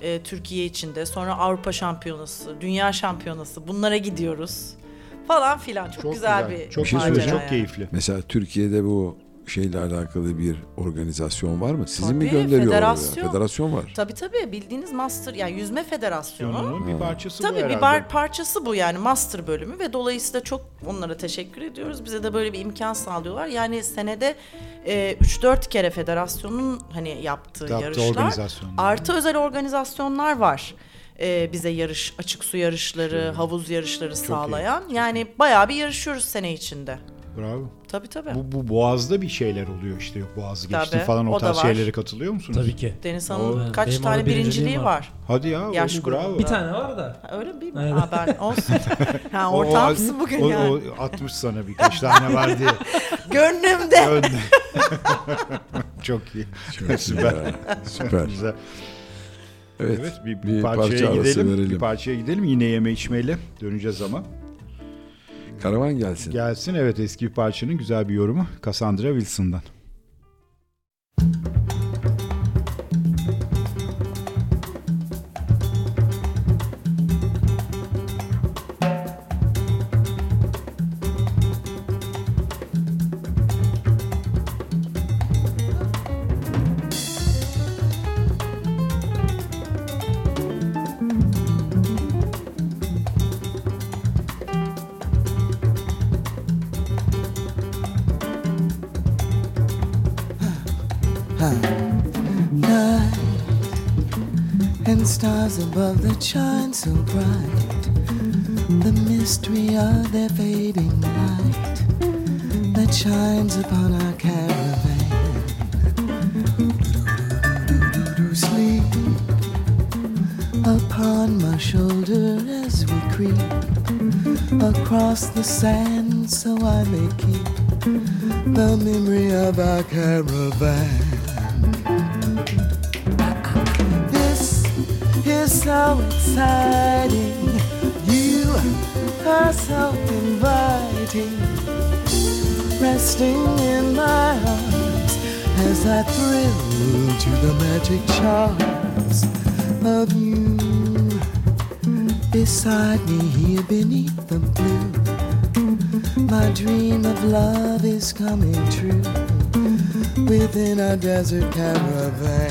S3: Ee, Türkiye içinde. Sonra Avrupa Şampiyonası, Dünya Şampiyonası. Bunlara gidiyoruz. Falan filan. Çok,
S2: Çok
S3: güzel,
S2: güzel.
S3: bir
S2: Çok
S1: şey
S3: macera
S2: çok
S3: yani.
S2: keyifli.
S1: Mesela Türkiye'de bu şeyle alakalı bir organizasyon var mı? Sizin mi
S3: Tabii,
S1: gönderiyorlar
S3: federasyon.
S1: oraya? Federasyon var.
S3: Tabii tabii bildiğiniz master yani yüzme federasyonu.
S2: Yonunun bir parçası bu
S3: Tabii bir bar parçası bu yani master bölümü ve dolayısıyla çok onlara teşekkür ediyoruz. Bize de böyle bir imkan sağlıyorlar. Yani senede e, 3-4 kere federasyonun hani yaptığı
S2: Yaptığı
S3: yarışlar artı özel organizasyonlar var. E, bize yarış, açık su yarışları, havuz yarışları sağlayan. Yani bayağı bir yarışıyoruz sene içinde.
S2: Bravo.
S3: Tabii tabii.
S2: Bu, bu Boğaz'da bir şeyler oluyor işte yok Boğaz'ı geçti
S3: Tabii,
S2: falan o,
S3: o
S2: tarz şeylere katılıyor musunuz?
S4: Tabii ki.
S3: Deniz
S2: O-
S3: Hanım'ın kaç
S4: Benim
S3: tane birinciliği
S4: var.
S3: var.
S2: Hadi ya.
S3: Yaş
S2: o- bravo.
S4: Bir tane var da.
S3: Ha, Öyle bir mi?
S4: Aynen.
S3: Ben olsun. ha,
S2: O-
S3: ortağım
S2: o-
S3: mısın bugün
S2: o,
S3: yani?
S2: O, atmış sana birkaç tane var diye.
S3: Gönlümde.
S2: Önde. Çok iyi.
S1: Çok
S2: Süper.
S1: Süper.
S2: Güzel.
S1: Evet.
S2: Evet bir, bir
S1: bir
S2: parçaya
S1: parça
S2: gidelim. Bir
S1: verelim.
S2: parçaya gidelim. Yine yeme içmeyle döneceğiz ama.
S1: Karavan gelsin.
S2: Gelsin evet eski bir parçanın güzel bir yorumu Cassandra Wilson'dan.
S6: night above that shine so bright. The mystery of their fading light that shines upon our caravan. Sleep upon my shoulder as we creep across the sand so I may keep the memory of our caravan. So exciting. You are so inviting. Resting in my arms as I thrill to the magic charms of you. Beside me here beneath the blue My dream of love is coming true within a desert caravan.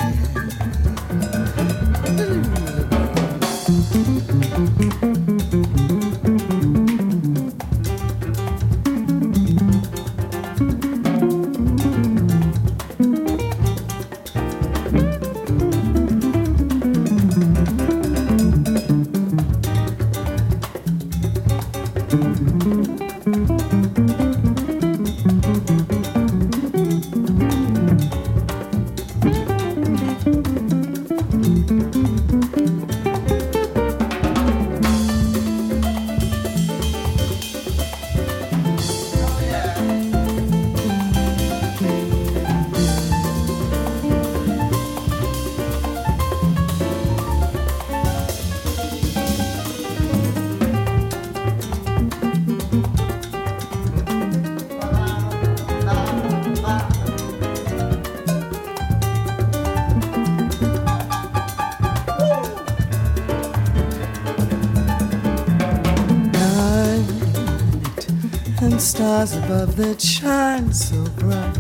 S6: That shine so bright.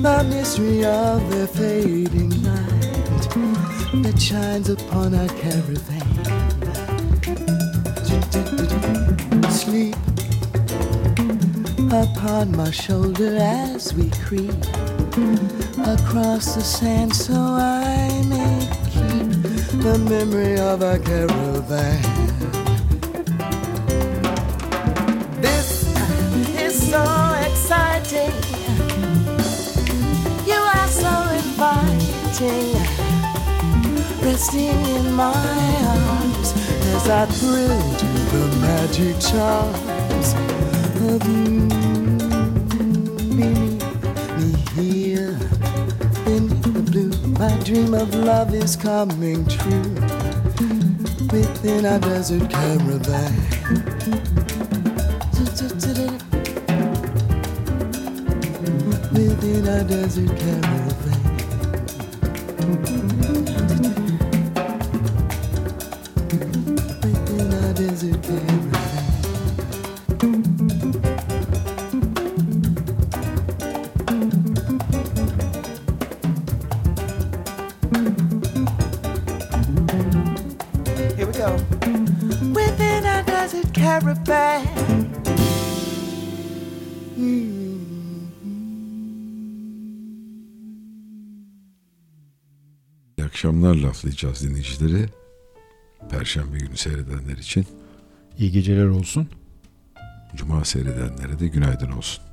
S6: The mystery of the fading night that shines upon our caravan. Sleep upon my shoulder as we creep across the sand so I may keep the memory of our caravan. Inviting. Resting in my arms as I thrill to the magic charms of you. Meet me here in the blue. My dream of love is coming true within our desert caravan. Within our desert caravan.
S1: Laflayacağız dinleyicileri. Perşembe günü seyredenler için.
S2: İyi geceler olsun.
S1: Cuma seyredenlere de günaydın olsun.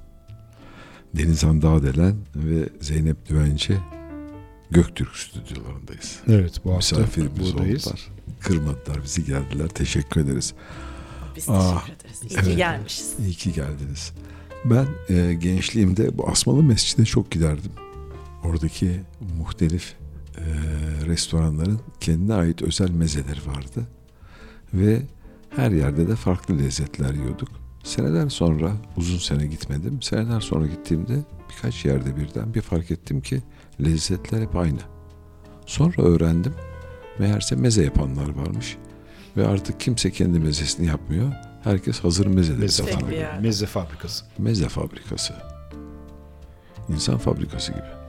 S1: Denizhan Dağdelen ve Zeynep Düvenci Göktürk stüdyolarındayız.
S2: Evet bu hafta
S1: Misafirimiz
S2: buradayız.
S1: oldular. Kırmadılar bizi geldiler. Teşekkür ederiz.
S3: Biz
S1: Ah,
S3: teşekkür ederiz. İyi
S1: evet.
S3: ki gelmişiz.
S1: İyi ki geldiniz. Ben e, gençliğimde bu Asmalı Mescid'e çok giderdim. Oradaki muhtelif restoranların kendine ait özel mezeleri vardı. Ve her yerde de farklı lezzetler yiyorduk. Seneler sonra uzun sene gitmedim. Seneler sonra gittiğimde birkaç yerde birden bir fark ettim ki lezzetler hep aynı. Sonra öğrendim. Meğerse meze yapanlar varmış. Ve artık kimse kendi mezesini yapmıyor. Herkes hazır mezeleri
S2: Meze, fabrikası. Meze fabrikası.
S1: Meze fabrikası. İnsan fabrikası gibi.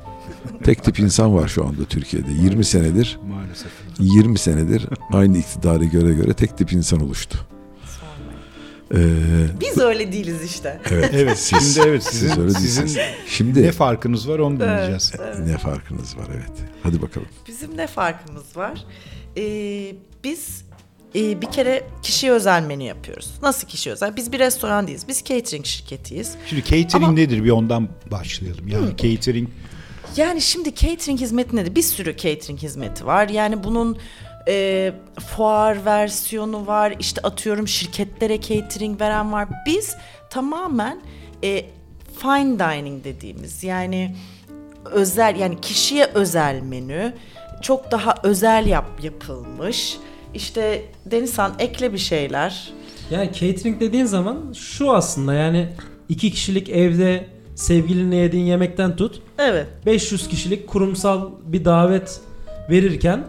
S1: Tek tip insan var şu anda Türkiye'de. 20 senedir
S2: Maalesef.
S1: 20 senedir aynı iktidarı göre göre tek tip insan oluştu.
S3: Sormayın.
S1: Ee,
S3: Biz öyle değiliz işte.
S1: evet,
S2: Evet
S1: siz-
S2: şimdi evet
S1: siz
S2: sizin,
S1: öyle
S2: sizin
S1: değilsiniz. Şimdi
S2: ne farkınız var onu dinleyeceğiz.
S1: ne farkınız var evet. Hadi bakalım.
S3: Bizim ne farkımız var? Ee, biz e, bir kere kişiye özel menü yapıyoruz. Nasıl kişi özel? Biz bir restoran değiliz. Biz catering şirketiyiz.
S2: Şimdi catering
S3: Ama-
S2: nedir bir ondan başlayalım. Yani catering
S3: Yani şimdi catering hizmeti nedir? Bir sürü catering hizmeti var. Yani bunun e, fuar versiyonu var. İşte atıyorum şirketlere catering veren var. Biz tamamen e, fine dining dediğimiz yani özel yani kişiye özel menü çok daha özel yap yapılmış. İşte Denizhan ekle bir şeyler.
S4: Yani catering dediğin zaman şu aslında yani iki kişilik evde sevgilinle yediğin yemekten tut
S3: Evet.
S4: 500 kişilik kurumsal bir davet verirken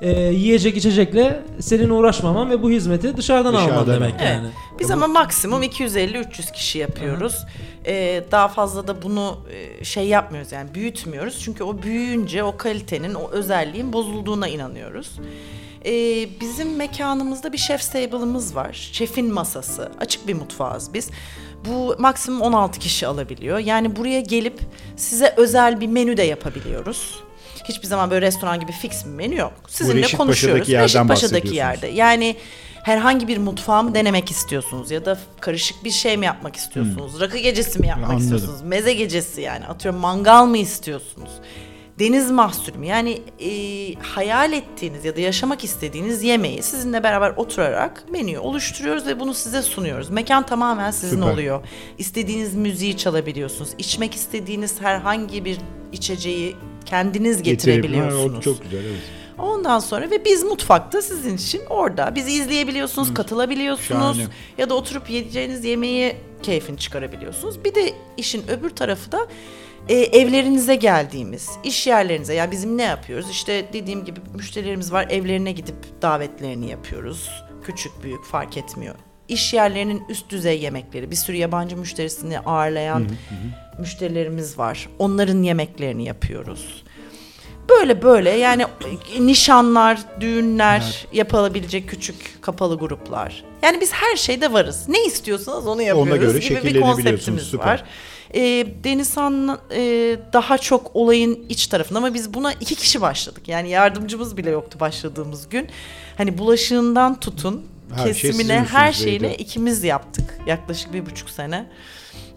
S4: e, yiyecek içecekle senin uğraşmaman ve bu hizmeti dışarıdan, alman
S2: Dışarıdan
S4: demek
S3: Evet.
S4: yani.
S3: Biz ama maksimum 250-300 kişi yapıyoruz. Ee, daha fazla da bunu e, şey yapmıyoruz yani büyütmüyoruz. Çünkü o büyüyünce o kalitenin, o özelliğin bozulduğuna inanıyoruz. Ee, bizim mekanımızda bir chef table'ımız var. Şefin masası. Açık bir mutfağız biz. Bu maksimum 16 kişi alabiliyor. Yani buraya gelip size özel bir menü de yapabiliyoruz. Hiçbir zaman böyle restoran gibi fix bir menü yok. Sizinle
S2: Reşit
S3: konuşuyoruz. Reşitpaşa'daki yerde. Yani herhangi bir mutfağı mı denemek istiyorsunuz ya da karışık bir şey mi yapmak istiyorsunuz? Rakı gecesi mi yapmak
S2: Anladım.
S3: istiyorsunuz? Meze gecesi yani atıyorum mangal mı istiyorsunuz? Deniz mahsulü mü? Yani e, hayal ettiğiniz ya da yaşamak istediğiniz yemeği sizinle beraber oturarak menüyü oluşturuyoruz ve bunu size sunuyoruz. Mekan tamamen sizin
S2: Süper.
S3: oluyor. İstediğiniz müziği çalabiliyorsunuz. İçmek istediğiniz herhangi bir içeceği kendiniz getirebiliyorsunuz.
S2: Ha, çok güzel evet.
S3: Ondan sonra ve biz mutfakta sizin için orada. Bizi izleyebiliyorsunuz, katılabiliyorsunuz
S2: Şahane.
S3: ya da oturup yiyeceğiniz yemeği keyfini çıkarabiliyorsunuz. Bir de işin öbür tarafı da e, evlerinize geldiğimiz, iş yerlerinize. Yani bizim ne yapıyoruz? İşte dediğim gibi müşterilerimiz var. Evlerine gidip davetlerini yapıyoruz. Küçük büyük fark etmiyor. İş yerlerinin üst düzey yemekleri. Bir sürü yabancı müşterisini ağırlayan müşterilerimiz var. Onların yemeklerini yapıyoruz. Böyle böyle yani nişanlar, düğünler yapılabilecek küçük kapalı gruplar. Yani biz her şeyde varız. Ne istiyorsanız onu yapıyoruz
S2: göre
S3: gibi bir konseptimiz
S2: süper.
S3: Var. Ee, Denizhan e, daha çok olayın iç tarafında ama biz buna iki kişi başladık. Yani yardımcımız bile yoktu başladığımız gün. Hani bulaşığından tutun
S2: Her şey
S3: kesimine her
S2: üstünüzdeydi.
S3: şeyle ikimiz yaptık. Yaklaşık bir buçuk sene.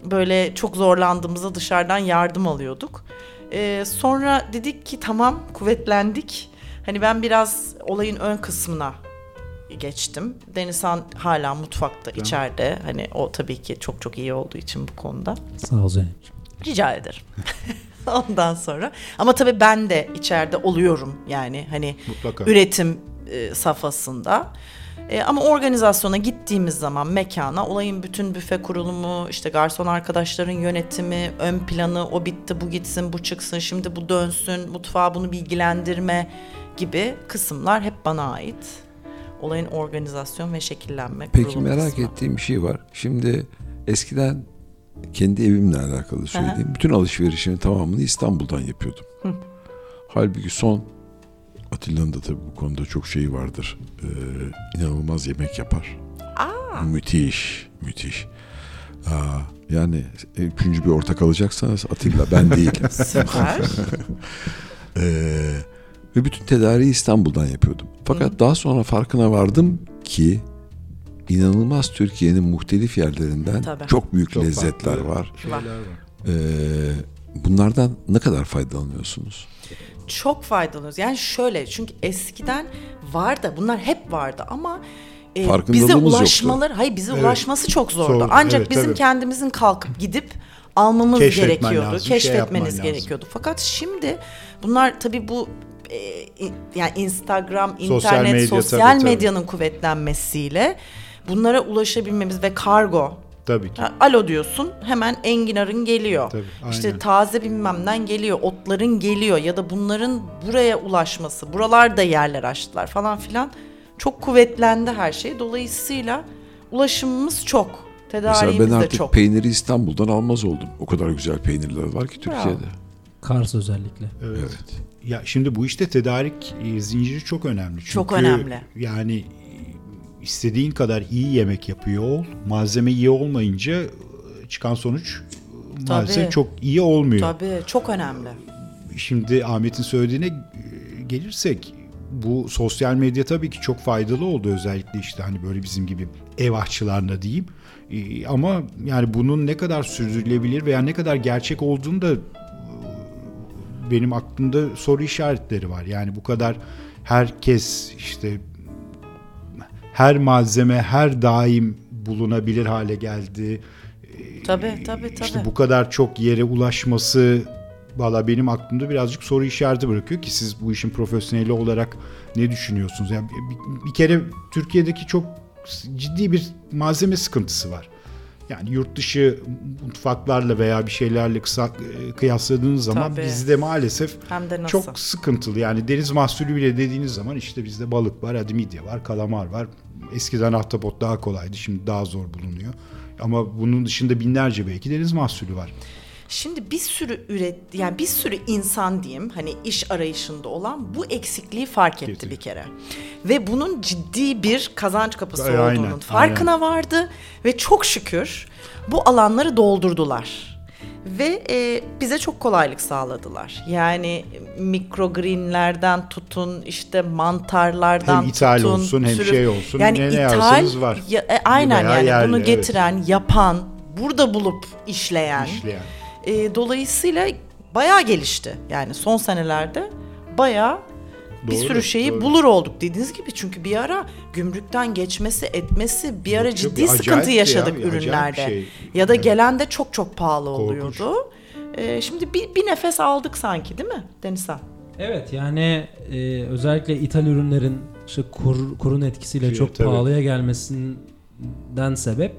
S3: Böyle çok zorlandığımızda dışarıdan yardım alıyorduk. Ee, sonra dedik ki tamam kuvvetlendik. Hani ben biraz olayın ön kısmına geçtim. Denizhan hala mutfakta içeride. Hani o tabii ki çok çok iyi olduğu için bu konuda.
S4: Sağ ol Zeynep'ciğim.
S3: Rica ederim. Ondan sonra ama tabii ben de içeride oluyorum yani hani
S2: Mutlaka.
S3: üretim e, safhasında. E, ama organizasyona gittiğimiz zaman mekana olayın bütün büfe kurulumu, işte garson arkadaşların yönetimi, ön planı, o bitti, bu gitsin, bu çıksın, şimdi bu dönsün, mutfağa bunu bilgilendirme gibi kısımlar hep bana ait. Olayın organizasyon ve şekillenme
S1: Peki
S3: kurulum
S1: merak
S3: kısmı.
S1: ettiğim bir şey var. Şimdi eskiden kendi evimle alakalı söyleyeyim. Bütün alışverişimin tamamını İstanbul'dan yapıyordum. Halbuki son Atilla'nın da tabii bu konuda çok şeyi vardır. Ee, inanılmaz yemek yapar. Müthiş, müthiş. Aa, yani e, üçüncü bir ortak alacaksanız Atilla ben değil.
S3: Süper.
S1: Ee, ve bütün tedariği İstanbul'dan yapıyordum. Fakat daha sonra farkına vardım ki inanılmaz Türkiye'nin muhtelif yerlerinden
S3: Tabii.
S1: çok büyük
S2: Çok
S1: lezzetler var. Ee, bunlardan ne kadar faydalanıyorsunuz?
S3: çok faydalanıyoruz. Yani şöyle çünkü eskiden vardı bunlar hep vardı ama e, bize
S1: yoktu.
S3: ulaşmaları hayır bize
S2: Evet.
S3: ulaşması çok zordu.
S2: Zordu,
S3: Ancak
S2: evet,
S3: bizim
S2: tabii.
S3: kendimizin kalkıp gidip almamız
S2: Keşfetmen
S3: gerekiyordu.
S2: lazım, şey
S3: keşfetmeniz
S2: lazım.
S3: gerekiyordu. Fakat şimdi bunlar tabii bu yani Instagram,
S2: Sosyal
S3: internet,
S2: medya,
S3: sosyal
S2: tabii, tabii.
S3: medyanın kuvvetlenmesiyle bunlara ulaşabilmemiz ve kargo
S2: Tabii ki.
S3: Ha, Alo diyorsun hemen enginarın geliyor.
S2: Tabii,
S3: işte
S2: aynen.
S3: taze bilmemden geliyor, otların geliyor ya da bunların buraya ulaşması, buralarda yerler açtılar falan filan. Çok kuvvetlendi her şey. Dolayısıyla ulaşımımız çok.
S1: Mesela
S3: Tedariğimiz
S1: ben
S3: de
S1: artık
S3: çok.
S1: peyniri İstanbul'dan almaz oldum. O kadar güzel peynirler var ki
S3: Bravo.
S4: Kars özellikle.
S2: Evet.
S1: Evet.
S2: Ya şimdi bu işte tedarik e, zinciri çok önemli. Çünkü
S3: Çok önemli.
S2: Yani e, istediğin kadar iyi yemek yapıyor ol. Malzeme iyi olmayınca e, çıkan sonuç e, maalesef
S3: Tabii.
S2: çok iyi olmuyor.
S3: Tabii çok önemli.
S2: Şimdi Ahmet'in söylediğine gelirsek bu sosyal medya tabii ki çok faydalı oldu özellikle işte hani böyle bizim gibi ev aşçılarına diyeyim. Ama yani bunun ne kadar sürdürülebilir veya ne kadar gerçek olduğunu da benim aklımda soru işaretleri var. Yani bu kadar herkes işte her malzeme her daim bulunabilir hale geldi.
S3: Tabii tabii tabii.
S2: İşte bu kadar çok yere ulaşması valla benim aklımda birazcık soru işareti bırakıyor ki siz bu işin profesyoneli olarak ne düşünüyorsunuz? Yani bir, bir kere Türkiye'deki çok ciddi bir malzeme sıkıntısı var. Yani yurt dışı mutfaklarla veya bir şeylerle kısa, e, kıyasladığınız zaman
S3: Tabii.
S2: bizde maalesef
S3: Hem de nasıl?
S2: çok sıkıntılı. Yani deniz mahsulü bile dediğiniz zaman işte bizde balık var, hadi midye var, kalamar var. Eskiden ahtapot daha kolaydı, şimdi daha zor bulunuyor. Ama bunun dışında binlerce belki deniz mahsulü var.
S3: Şimdi bir sürü üret yani bir sürü insan diyeyim hani iş arayışında olan bu eksikliği fark etti
S2: Kesin.
S3: bir kere. Ve bunun ciddi bir kazanç kapısı
S2: Aynen,
S3: olduğunun
S2: aynen.
S3: farkına vardı ve çok şükür bu alanları doldurdular. Ve e, bize çok kolaylık sağladılar. Yani mikrogreenlerden tutun işte mantarlardan
S2: Hem ithal
S3: tutun.
S2: olsun, hem
S3: türü-
S2: şey olsun,
S3: Yani
S2: ne- ne
S3: ithal,
S2: ararsanız var.
S3: ya- e, aynen yani
S2: yerli,
S3: bunu
S2: evet.
S3: getiren, yapan, burada bulup işleyen.
S2: İşleyen.
S3: E, dolayısıyla bayağı gelişti. Yani son senelerde bayağı bir
S2: Doğru,
S3: sürü şeyi
S2: doğru.
S3: bulur olduk dediğiniz gibi. Çünkü bir ara gümrükten geçmesi, etmesi bir ara
S2: Yok,
S3: ciddi
S2: yok,
S3: sıkıntı yaşadık
S2: ya,
S3: ürünlerde.
S2: şey.
S3: Ya da
S2: Evet.
S3: gelen de çok çok pahalı
S2: Korkunç.
S3: oluyordu. E, şimdi bir, bir nefes aldık sanki değil mi Denizhan?
S4: Evet yani e, özellikle ithal ürünlerin işte kur, kurun etkisiyle
S2: Şey,
S4: çok
S2: tabii.
S4: pahalıya gelmesinden sebep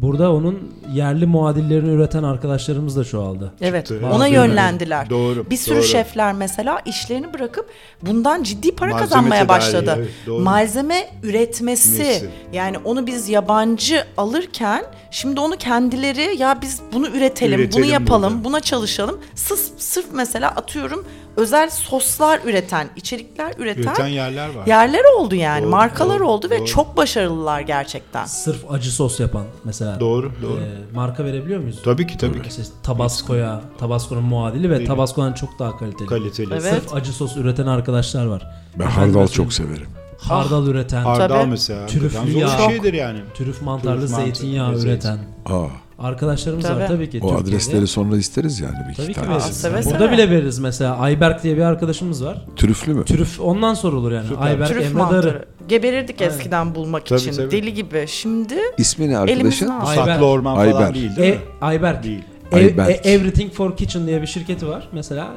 S4: burada onun yerli muadillerini üreten arkadaşlarımız da çoğaldı.
S3: Evet,
S2: Çıktı.
S3: ona yönlendiler.
S2: Doğru,
S3: Bir sürü
S2: doğru.
S3: şefler mesela işlerini bırakıp bundan ciddi para
S2: Malzeme
S3: kazanmaya
S2: tedariği,
S3: başladı.
S2: evet, doğru.
S3: Malzeme üretmesi.
S2: Üretmesi.
S3: Yani onu biz yabancı alırken şimdi onu kendileri ya biz bunu üretelim,
S2: Üretelim
S3: bunu yapalım,
S2: burada.
S3: buna çalışalım. Sırf, sırf mesela atıyorum özel soslar üreten, içerikler üreten,
S2: Üreten yerler var.
S3: yerler oldu yani.
S2: Doğru,
S3: markalar
S2: doğru,
S3: oldu ve
S2: doğru.
S3: çok başarılılar gerçekten.
S4: Sırf acı sos yapan mesela.
S2: Doğru, doğru.
S4: E, marka verebiliyor muyuz?
S2: Tabii ki tabii ki.
S4: İşte Tabasco'ya, Tabasco'nun muadili ve
S2: Değil?
S4: Tabasco'dan çok daha kaliteli.
S2: Kaliteli.
S3: Evet.
S4: Sırf acı sos üreten arkadaşlar var.
S1: Ben
S4: Efendim
S1: hardal
S4: mesela
S1: çok severim.
S4: Hardal üreten,
S2: Hardal
S3: Tabii.
S2: mesela.
S4: Trüflü yağ.
S2: bir şeydir yani.
S4: türüf mantarlı
S2: Trüf mantarı
S4: zeytinyağı
S2: zeytin.
S4: üreten
S1: Aa,
S4: arkadaşlarımız
S3: Tabii.
S4: var tabii ki.
S1: o
S4: Türkiye'de.
S1: adresleri sonra isteriz yani bir
S4: Tabii
S1: iki
S4: ki veririz.
S3: seve seve.
S4: Burada bile veririz mesela. Ayberk diye bir arkadaşımız var.
S1: Trüflü mü?
S4: Türüf ondan sorulur yani.
S2: Süper.
S4: Ayberk
S3: Trüf
S4: Emre
S3: mantarı.
S4: Darı.
S3: Geberirdik
S4: Aynen.
S3: eskiden bulmak
S2: Tabii,
S3: için.
S2: tabii.
S3: Deli gibi. Şimdi
S1: İsmi ne arkadaşın?
S4: Ayberk.
S2: Saklı orman falan
S1: Ayber.
S2: değil değil
S4: E,
S2: mi?
S4: Ayberk.
S2: Değil.
S4: E-
S1: Ayberk.
S4: e- Everything for Kitchen diye bir şirketi var. Mesela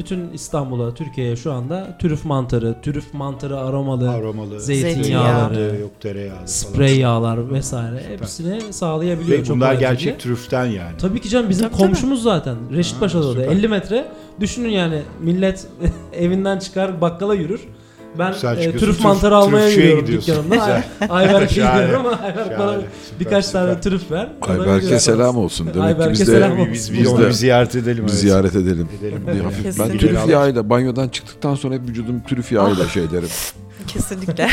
S4: bütün İstanbul'a, Türkiye'ye şu anda türüf mantarı, türüf mantarı aromalı,
S2: Aromalı.
S4: zeytinyağları,
S2: Yok tereyağlı falan.
S4: sprey yağlar vesaire hepsini sağlayabiliyor.
S2: Ve
S4: çok
S2: bunlar
S4: kolay
S2: gerçek trüften yani.
S4: Tabii ki canım bizim
S3: Tabii, tabii.
S4: komşumuz zaten. Reşitpaşa'da o da.
S2: süper.
S4: 50 metre. Düşünün yani millet evinden çıkar bakkala yürür. Ben e, trüf mantarı almaya yürüyorum dükkanımda. Ayberk'e gidiyorum ama Ayberk bana birkaç
S2: süper.
S4: tane trüf ver.
S1: Ayberk'e selam olsun. Demek
S4: Ayberk'e
S1: ki biz de
S4: selam olsun.
S2: Biz,
S1: Biz de-
S2: bir ziyaret edelim.
S1: bir ziyaret edelim.
S2: Edelim.
S1: Bir hafif- ben trüf yağıyla banyodan çıktıktan sonra hep vücudum trüf yağıyla şey derim.
S3: kesinlikle.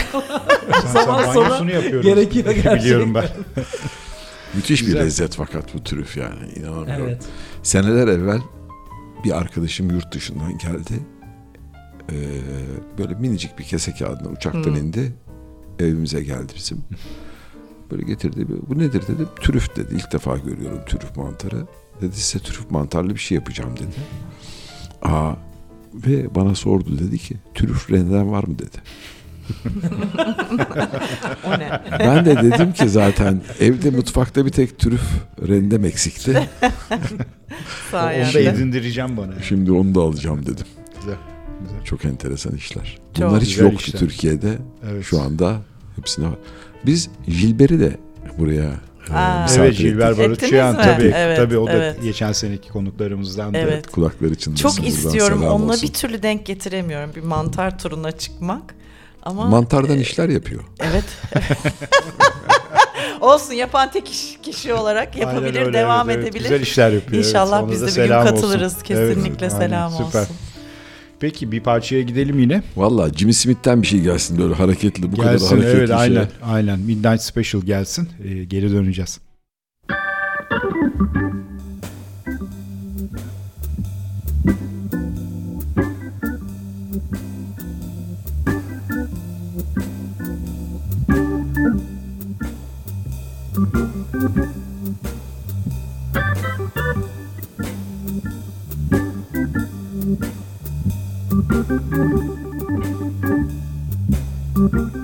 S4: Zaman sonra gerekiyor gerçekten.
S2: Biliyorum ben.
S1: Müthiş bir lezzet fakat bu trüf yani inanamıyorum.
S4: Evet.
S1: Seneler evvel bir arkadaşım yurt dışından geldi. Ee, böyle minicik bir kese kağıdına uçaktan
S3: Hmm.
S1: indi. Evimize geldi bizim. Böyle getirdi. Bu nedir dedim. Trüf dedi. İlk defa görüyorum trüf mantarı. Dedi size trüf mantarlı bir şey yapacağım dedi. Aa, ve bana sordu dedi ki trüf renden var mı dedi.
S3: o ne?
S1: Ben de dedim ki zaten evde mutfakta bir tek trüf rendem eksikti.
S2: Onu da edindireceğim bana.
S1: Şimdi onu da alacağım dedim.
S2: Güzel. Güzel.
S1: Çok enteresan işler.
S3: Çok.
S1: Bunlar hiç yoktu
S2: işler.
S1: Türkiye'de.
S2: Evet.
S1: Şu anda hepsine var. Biz Gilbert'i de buraya e,
S3: Aa.
S1: misafir
S2: Evet
S1: ettik.
S2: Gilber
S3: Ettiniz
S2: Barutçuyan tabii.
S3: Evet,
S2: tabii o da
S3: evet.
S2: geçen seneki konuklarımızdan da.
S3: Evet.
S1: Kulakları çınlasın.
S3: Çok istiyorum. Onunla
S1: olsun.
S3: bir türlü denk getiremiyorum. Bir mantar turuna çıkmak. Ama
S1: Mantardan işler yapıyor.
S3: evet. Olsun yapan tek kişi, kişi olarak
S2: Aynen
S3: yapabilir,
S2: öyle,
S3: devam
S2: evet, evet.
S3: edebilir.
S2: Güzel işler yapıyor.
S3: İnşallah
S2: evet.
S3: Biz
S2: da
S3: de bir gün
S2: selam olsun.
S3: katılırız. Kesinlikle
S2: Evet,
S3: selam
S2: aynen, süper. Peki bir parçaya gidelim yine.
S1: Valla Jimmy Smith'ten bir şey gelsin böyle hareketli. Bu kadar
S2: gelsin
S1: hareketli
S2: evet
S1: şey.
S2: aynen aynen Midnight Special gelsin. Ee, geri döneceğiz. thank you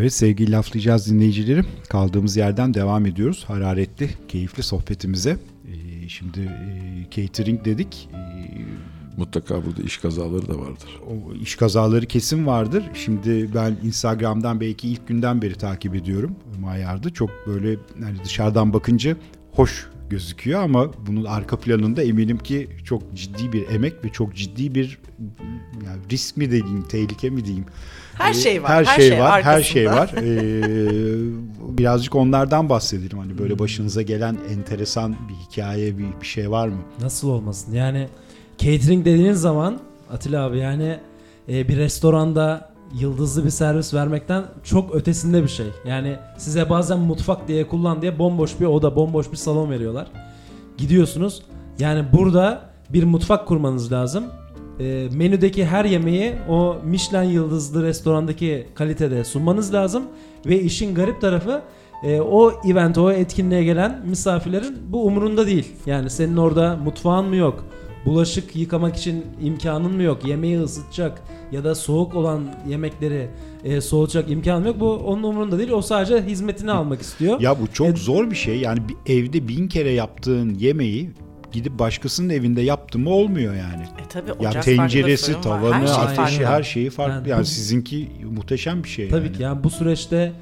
S2: Evet sevgili laflayacağız dinleyicilerim. Kaldığımız yerden devam ediyoruz. Hararetli, keyifli sohbetimize. Ee, şimdi e, catering dedik. Ee,
S1: Mutlaka burada iş kazaları da vardır.
S2: o iş kazaları kesin vardır. Şimdi ben Instagram'dan belki ilk günden beri takip ediyorum Mayar'da. Çok böyle yani dışarıdan bakınca hoş gözüküyor ama bunun arka planında eminim ki çok ciddi bir emek ve çok ciddi bir yani risk mi diyeyim, tehlike mi diyeyim.
S3: Her şey var.
S2: Her, şey, var. Her şey var. Ee, birazcık onlardan bahsedelim. Hani böyle başınıza gelen enteresan bir hikaye, bir, bir şey var mı?
S4: Nasıl olmasın? Yani catering dediğiniz zaman Atilla abi yani e, bir restoranda yıldızlı bir servis vermekten çok ötesinde bir şey. Yani size bazen mutfak diye kullan diye bomboş bir oda, bomboş bir salon veriyorlar. Gidiyorsunuz. Yani burada bir mutfak kurmanız lazım. E, menüdeki her yemeği o Michelin yıldızlı restorandaki kalitede sunmanız lazım. Ve işin garip tarafı e, o event, o etkinliğe gelen misafirlerin bu umurunda değil. Yani senin orada mutfağın mı yok? Bulaşık yıkamak için imkanın mı yok? Yemeği ısıtacak ya da soğuk olan yemekleri e, soğutacak imkanın yok. Bu onun umurunda değil. O sadece hizmetini almak istiyor.
S2: Ya bu çok
S4: E,
S2: zor bir şey. Yani bir evde bin kere yaptığın yemeği gidip başkasının evinde yaptın mı olmuyor yani.
S3: E tabii
S2: Ya
S3: ocak
S2: tenceresi,
S3: farklı, fırın var.
S2: tavanı,
S3: her şey
S2: ateşi,
S3: farklı.
S2: her şeyi farklı.
S4: Yani
S2: Yani,
S4: bu-
S2: sizinki muhteşem bir şey.
S4: Tabii
S2: yani.
S4: ki yani bu süreçte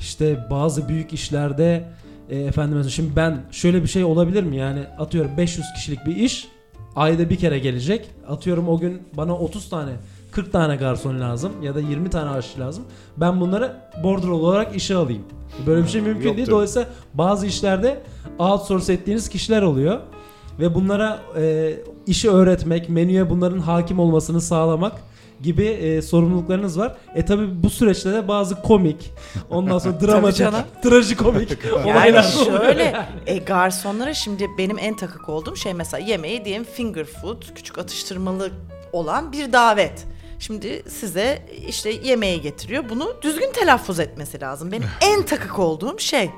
S4: işte bazı büyük işlerde e, efendim mesela şimdi ben şöyle bir şey olabilir mi yani atıyorum 500 kişilik bir iş ayda bir kere gelecek atıyorum o gün bana 30 tane 40 tane garson lazım ya da 20 tane aşçı lazım ben bunları border olarak işe alayım böyle bir şey mümkün
S2: Yok
S4: değil
S2: tabii.
S4: dolayısıyla bazı işlerde outsource ettiğiniz kişiler oluyor ve bunlara e, işi öğretmek menüye bunların hakim olmasını sağlamak gibi e, sorumluluklarınız var. E tabi bu süreçte de bazı komik, ondan sonra dramatik, trajikomik
S3: Yani
S4: olaylar oluyor.
S3: şöyle e, garsonlara şimdi benim en takık olduğum şey mesela yemeği diyelim finger food küçük atıştırmalı olan bir davet. Şimdi size işte yemeği getiriyor. Bunu düzgün telaffuz etmesi lazım. Benim en takık olduğum şey.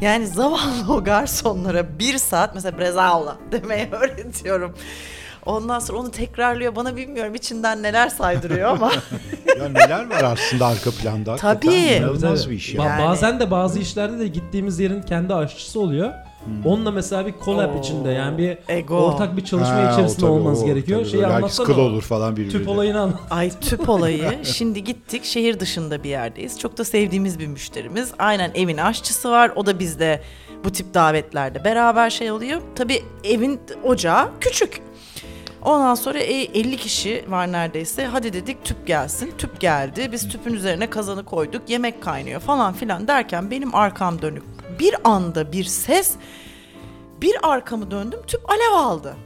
S3: Yani zavallı o garsonlara bir saat mesela brezaola demeyi öğretiyorum. Ondan sonra onu tekrarlıyor. Bana bilmiyorum içinden neler saydırıyor ama.
S2: Ya neler var aslında arka planda.
S3: Tabii.
S2: İnanılmaz bir iş. Yani-
S4: Bazen de bazı işlerde de gittiğimiz yerin kendi aşçısı oluyor. Onunla mesela bir collab
S3: Oo,
S4: içinde yani bir
S3: ego.
S4: ortak bir çalışma
S2: Ha,
S4: içerisinde
S2: tabii,
S4: olmanız
S2: o
S4: gerekiyor.
S2: tabii.
S4: Şeyi
S2: Belki
S4: anlatsana.
S2: kıl olur falan birbirine.
S4: Tüp olayını anlat.
S3: Ay tüp olayı. Şimdi gittik şehir dışında bir yerdeyiz. Çok da sevdiğimiz bir müşterimiz. Aynen evin aşçısı var. O da bizde bu tip davetlerde beraber şey oluyor. Tabii evin ocağı küçük. Ondan sonra e, 50 kişi var neredeyse. Hadi dedik tüp gelsin. Tüp geldi. Biz tüpün üzerine kazanı koyduk. Yemek kaynıyor falan filan derken benim arkam dönük. Bir anda bir ses. Bir arkamı döndüm. Tüp alev aldı.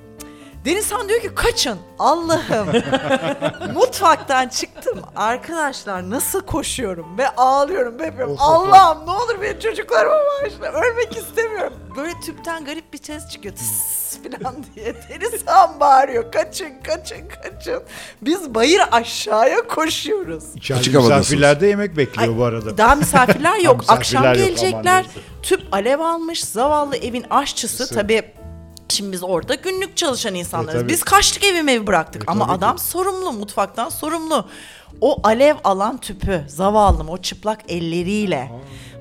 S3: Denizhan diyor ki kaçın. Allah'ım. Mutfaktan çıktım. Arkadaşlar nasıl koşuyorum ve ağlıyorum ve yapıyorum.
S2: Of, of, of.
S3: Allah'ım ne olur benim çocuklarıma bağışla. Ölmek istemiyorum. Böyle tüpten garip bir ses çıkıyor. Tıs falan diye. Denizhan bağırıyor. Kaçın kaçın kaçın. Biz bayır aşağıya koşuyoruz.
S2: İçeride
S1: Açık havadasınız.
S2: misafirler de yemek bekliyor
S3: Ay,
S2: bu arada.
S3: Daha misafirler yok.
S2: Misafirler
S3: Akşam
S2: yok,
S3: gelecekler. Tüp alev almış. Zavallı evin aşçısı
S2: Sı-
S3: tabii Şimdi biz orada günlük çalışan insanlarız.
S2: E,
S3: biz kaçtık evi bıraktık.
S2: E,
S3: Ama adam
S2: ki.
S3: sorumlu, mutfaktan sorumlu. O alev alan tüpü zavallım o çıplak elleriyle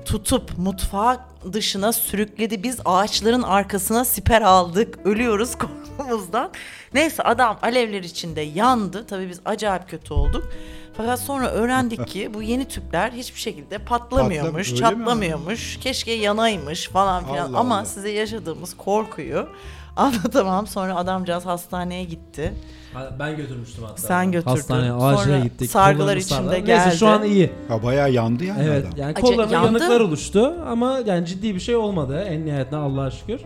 S3: tutup mutfağa dışına sürükledi. Biz ağaçların arkasına siper aldık. Ölüyoruz korkumuzdan. Neyse adam alevler içinde yandı. Tabii biz acayip kötü olduk. Fakat sonra öğrendik ki bu yeni tüpler hiçbir şekilde patlamıyormuş,
S2: Patlam- mi?
S3: çatlamıyormuş. Keşke yanaymış falan filan.
S2: Allah
S3: Ama
S2: Allah.
S3: size yaşadığımız korkuyu anlatamam. Sonra adamcağız hastaneye gitti.
S4: Ben götürmüştüm hatta.
S3: Sen götürdün.
S4: Hastaneye, acile
S3: Sonra
S4: gittik.
S3: sargılar
S4: kollarını
S3: içinde
S4: sardılar.
S3: geldi.
S4: Neyse şu an iyi.
S2: Ha, bayağı yandı yani
S4: Evet
S2: adam.
S4: yani
S3: Acı-
S4: kollarına
S3: yandı.
S4: yanıklar oluştu ama yani ciddi bir şey olmadı en nihayetinde Allah'a şükür.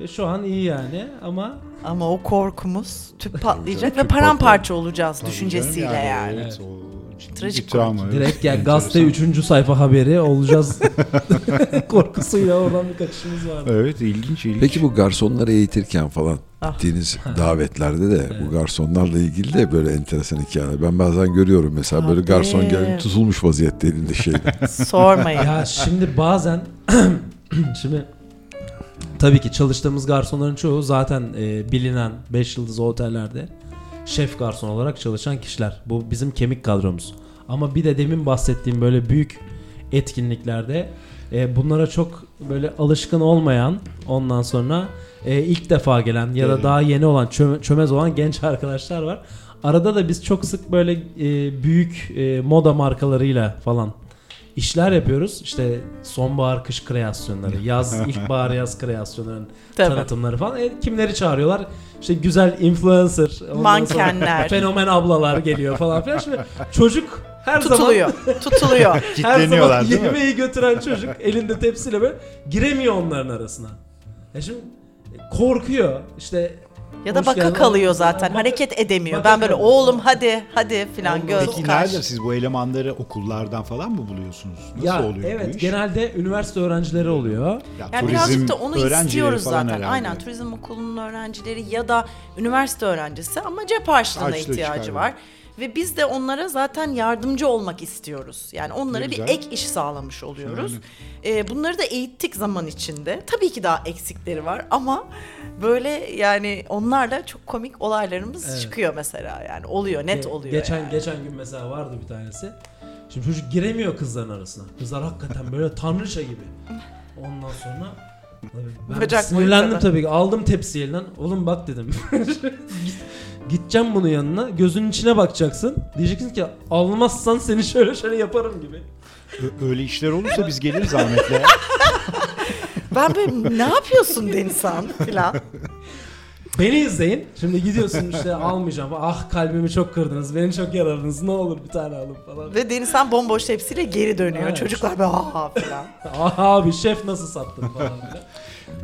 S4: E, şu an iyi yani ama
S3: Ama o korkumuz tüp patlayacak ve
S2: Tüp
S3: paramparça olacağız
S2: Tabii
S3: düşüncesiyle
S2: canım
S3: yani.
S2: Evet, o
S3: Trajik
S2: travma. evet.
S4: direkt yani gazete 3. sayfa haberi olacağız korkusuyla oradan bir kaçışımız vardı.
S2: Evet ilginç ilginç.
S1: Peki bu garsonları eğitirken falan
S3: Ah.
S1: gittiğiniz davetlerde de bu garsonlarla ilgili de böyle enteresan hikayeler. Ben bazen görüyorum mesela böyle
S3: Tabii.
S1: garson gelip tutulmuş vaziyette elinde şeyle.
S3: Sormayın.
S4: Ya şimdi bazen şimdi tabii ki çalıştığımız garsonların çoğu zaten e, bilinen 5 yıldızlı otellerde şef garson olarak çalışan kişiler. Bu bizim kemik kadromuz. Ama bir de demin bahsettiğim böyle büyük etkinliklerde e, bunlara çok böyle alışkın olmayan ondan sonra e, ilk defa gelen ya da daha yeni olan çö- çömez olan genç arkadaşlar var. Arada da biz çok sık böyle e, büyük e, moda markalarıyla falan işler yapıyoruz. İşte sonbahar kış kreasyonları, yaz ilkbahar yaz kreasyonların
S3: Tabii.
S4: tanıtımları falan. E, kimleri çağırıyorlar? İşte güzel influencer, ondan
S3: Mankenler.
S4: fenomen ablalar geliyor falan filan. Şimdi çocuk her zaman
S3: Tutuluyor. Tutuluyor.
S4: her zaman
S2: değil mi?
S4: yemeği götüren çocuk elinde tepsiyle böyle giremiyor onların arasına. Ya şimdi korkuyor. İşte
S3: Ya da
S4: hoş
S3: baka
S4: geldin.
S3: kalıyor zaten. Hareket edemiyor.
S4: baka
S3: ben böyle oğlum hadi hadi filan göz
S2: Peki nerede siz bu elemanları okullardan falan mı buluyorsunuz? Nasıl
S4: ya
S2: oluyor bu
S4: evet
S2: iş?
S4: genelde üniversite öğrencileri oluyor.
S2: Ya
S3: Yani
S2: turizm
S3: birazcık da onu istiyoruz
S2: falan
S3: zaten.
S2: herhalde.
S3: Aynen turizm okulunun öğrencileri ya da üniversite öğrencisi ama cep harçlığına
S2: Harçlığı
S3: ihtiyacı
S2: çıkarıyor.
S3: var. Ve biz de onlara zaten yardımcı olmak istiyoruz. Yani onlara bir ek iş sağlamış oluyoruz. Ee, bunları da eğittik zaman içinde. Tabii ki daha eksikleri var ama böyle yani onlarla çok komik olaylarımız
S4: Evet.
S3: çıkıyor mesela yani oluyor net
S4: Ge-
S3: oluyor.
S4: Geçen
S3: yani.
S4: geçen gün mesela vardı bir tanesi. Şimdi çocuk giremiyor kızların arasına. Kızlar hakikaten böyle tanrıça gibi. Ondan sonra ben
S3: Bacak
S4: sinirlendim tabii ki. Aldım tepsiyi elinden. Oğlum bak dedim. Gideceğim bunun yanına. Gözünün içine bakacaksın. Diyeceksin ki almazsan seni şöyle şöyle yaparım gibi.
S2: Ö- Öyle işler olursa biz geliriz Ahmet'le.
S3: Ben böyle ne yapıyorsun Denizhan filan.
S4: Beni izleyin. Şimdi gidiyorsun işte almayacağım. Ah kalbimi çok kırdınız. Beni çok yaradınız. Ne olur bir tane alın falan.
S3: Ve Denizhan bomboş tepsiyle geri dönüyor.
S4: Aynen.
S3: Çocuklar böyle ha filan.
S4: Ah abi şef nasıl sattın falan.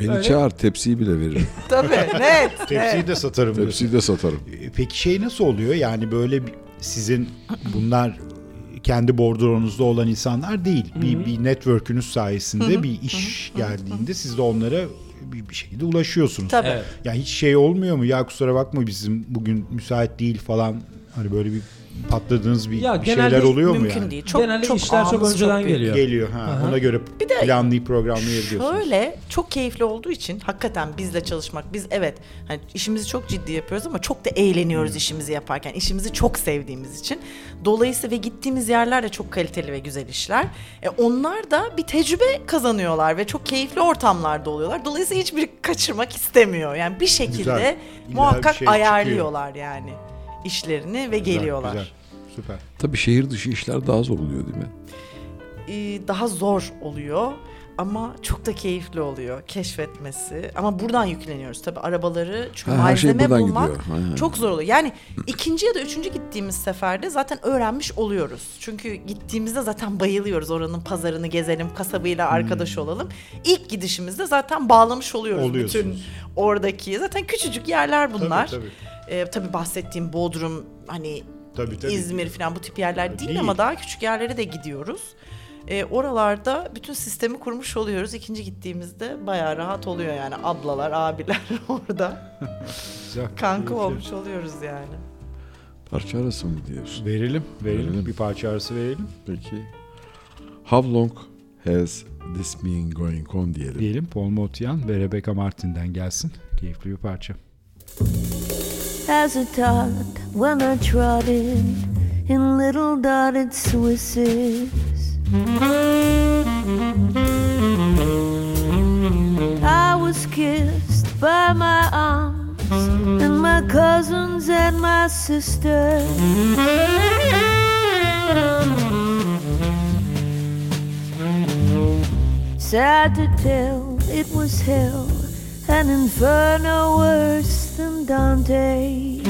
S1: Beni
S4: Öyle.
S1: çağır tepsiyi bile veririm.
S3: Tabii net.
S2: Tepsiyi de satarım.
S1: Tepsiyi de satarım.
S2: E, Peki şey nasıl oluyor? Yani böyle sizin bunlar kendi bordronuzda olan insanlar değil. Bir, bir network'ünüz sayesinde bir iş geldiğinde siz de onlara bir, şekilde ulaşıyorsunuz.
S3: Tabii.
S4: Evet.
S2: Ya hiç şey olmuyor mu? Ya kusura bakma bizim bugün müsait değil falan. Hani böyle bir patladığınız bir,
S4: Ya
S2: bir şeyler oluyor mu
S3: Mümkün
S2: yani?
S3: değil. Çok,
S4: Genelde
S3: çok
S4: işler çok önceden
S3: büyük.
S4: geliyor.
S2: Geliyor ha.
S4: Aha.
S2: Ona göre
S3: Bir de
S2: planlayıp programlayabiliyorsunuz.
S3: Şöyle çok keyifli olduğu için hakikaten bizle çalışmak biz evet hani işimizi çok ciddi yapıyoruz ama çok da eğleniyoruz işimizi yaparken işimizi çok sevdiğimiz için dolayısıyla ve gittiğimiz yerler de çok kaliteli ve güzel işler e, onlar da bir tecrübe kazanıyorlar ve çok keyifli ortamlarda oluyorlar dolayısıyla hiçbiri kaçırmak istemiyor yani bir şekilde
S2: Güzel.
S3: Muhakkak
S2: bir şey çıkıyor.
S3: ayarlıyorlar yani işlerini ve
S2: Güzel,
S3: geliyorlar.
S2: güzel. Süper.
S1: Tabii şehir dışı işler daha zor oluyor değil mi?
S3: e, daha zor oluyor ama çok da keyifli oluyor keşfetmesi. Ama buradan yükleniyoruz tabii arabaları çünkü
S1: Ha, şey
S3: malzeme
S1: buradan
S3: bulmak
S1: gidiyor.
S3: Çok zor oluyor. Yani ikinci ya da üçüncü gittiğimiz seferde zaten öğrenmiş oluyoruz. Çünkü gittiğimizde zaten bayılıyoruz. Oranın pazarını gezelim, kasabıyla arkadaş olalım. İlk gidişimizde zaten bağlamış oluyoruz
S2: Hmm.
S3: Bütün oradaki. Zaten küçücük yerler bunlar.
S2: Tabii tabii.
S3: Ee, tabii bahsettiğim Bodrum hani
S2: Tabii, tabii.
S3: İzmir falan bu tip yerler değil,
S2: Değil.
S3: ama daha küçük yerlere de gidiyoruz. Ee, oralarda bütün sistemi kurmuş oluyoruz. İkinci gittiğimizde bayağı rahat oluyor yani ablalar, abiler orada.
S2: Güzel.
S3: Kanka olmuş oluyoruz yani.
S1: Parça arası mı diyorsun?
S2: Verelim, verelim.
S1: Verelim.
S2: Bir parça arası verelim.
S1: Peki. How long has this been going on diyelim.
S2: Diyelim Paul Motian ve Rebecca Martin'den gelsin. Keyifli bir parça.
S7: as a tot when I trotted in little dotted Swisses. I was kissed by my aunts and my cousins and my sister. Sad to tell, it was hell, an inferno worse than Dante.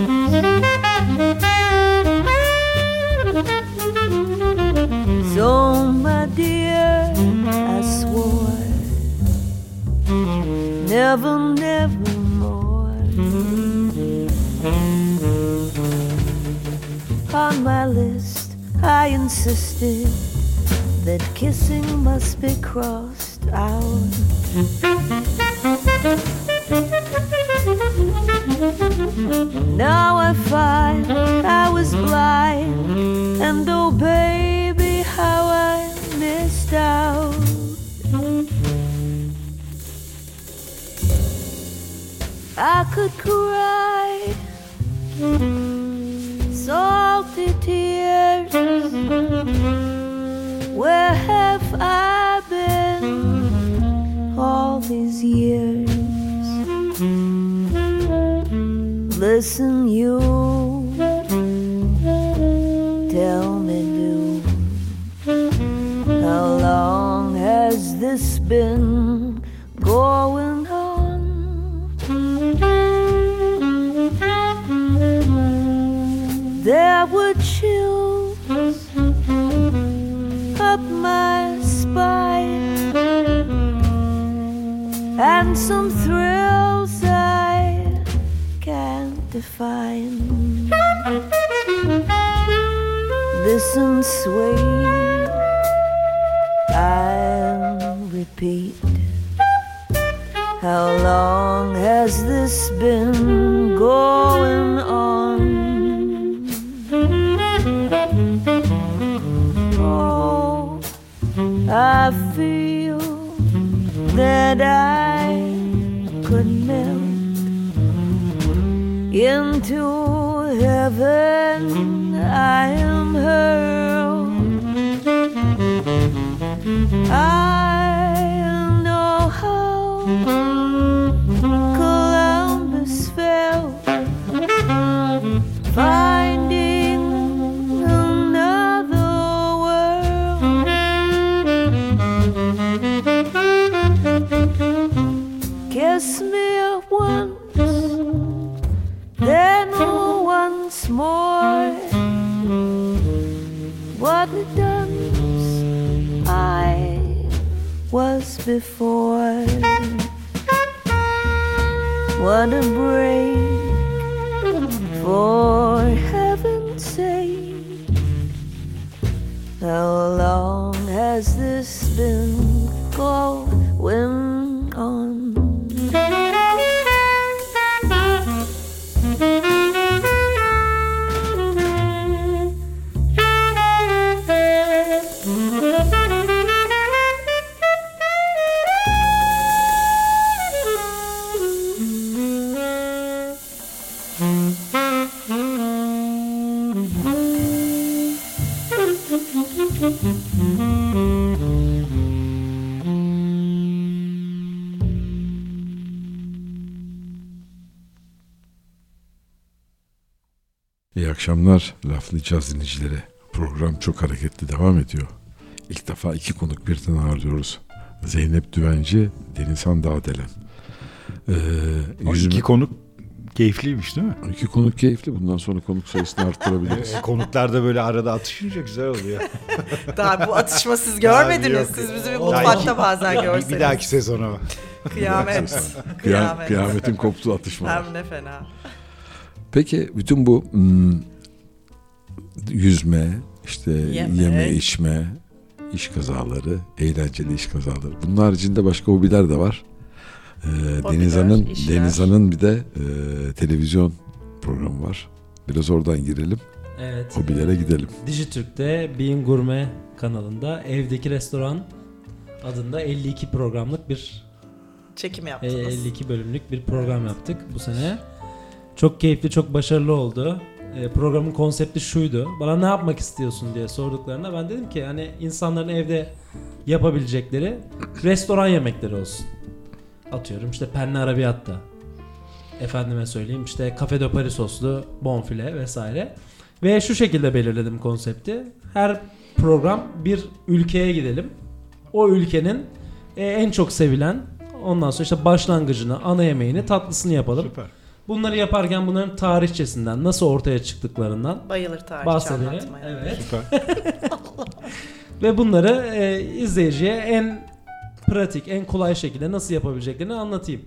S7: So, my dear, I swore never, never more. On my list, I insisted that kissing must be crossed out. Now I find I was blind, and oh out. I could cry salty tears Where have I been all these years? Listen, you been going on? There were chills up my spine and some thrills I can't define. Listen, sway repeat. How long has this been going on? Oh, I feel that I could melt into heaven. I am hurled. I Columbus felt finding another world. Kiss me once, then once more. What a dunce I was before. What a break, for heaven's sake. How long has this been going
S1: akşamlar laflayacağız dinleyicilere. Program çok hareketli devam ediyor. İlk defa iki konuk birden ağırlıyoruz. Zeynep Düvenci, Denizhan Dağdelen. Ee,
S2: O
S1: yüzüme-
S2: iki konuk keyifliymiş değil mi?
S1: iki konuk keyifli. Bundan sonra konuk sayısını arttırabiliriz.
S2: E, konuklar da böyle arada atışınca güzel oluyor.
S3: Daha bu atışma siz görmediniz. Siz bizi bir mutfakta bazen
S2: bir,
S3: görseniz.
S2: bir dahaki sezona.
S3: Kıyamet.
S1: Kıyam-
S3: Kıyamet.
S1: kıyametin koptuğu atışmalar.
S3: Hem ne fena.
S1: Peki bütün bu hmm, yüzme, işte
S3: Yeme.
S1: yeme, içme, iş kazaları, eğlenceli iş kazaları. Bunun haricinde başka hobiler de var. Ee,
S3: işler.
S1: Denizhan'ın bir de e, televizyon programı var. Biraz oradan girelim.
S4: Evet.
S1: Hobilere gidelim.
S4: Dijitürk'te Bean Gurme kanalında Evdeki Restoran adında 52 programlık bir
S3: Çekim
S4: e,
S3: yaptınız.
S4: 52 bölümlük bir program yaptık bu sene. Çok keyifli, çok başarılı oldu. E, programın konsepti şuydu. Bana ne yapmak istiyorsun diye sorduklarında ben dedim ki hani insanların evde yapabilecekleri restoran yemekleri olsun. Atıyorum işte penne arabiatta. Efendime söyleyeyim işte Cafe de Paris soslu bonfile vesaire. Ve şu şekilde belirledim konsepti. Her program bir ülkeye gidelim. O ülkenin e, en çok sevilen ondan sonra işte başlangıcını, ana yemeğini, tatlısını yapalım.
S2: Süper.
S4: Bunları yaparken bunların tarihçesinden, nasıl ortaya çıktıklarından
S3: Bayılır tarihçi
S4: bahsedelim.
S3: anlatmaya.
S4: Evet.
S2: Süper.
S4: Ve bunları e, izleyiciye en pratik, en kolay şekilde nasıl yapabileceklerini anlatayım.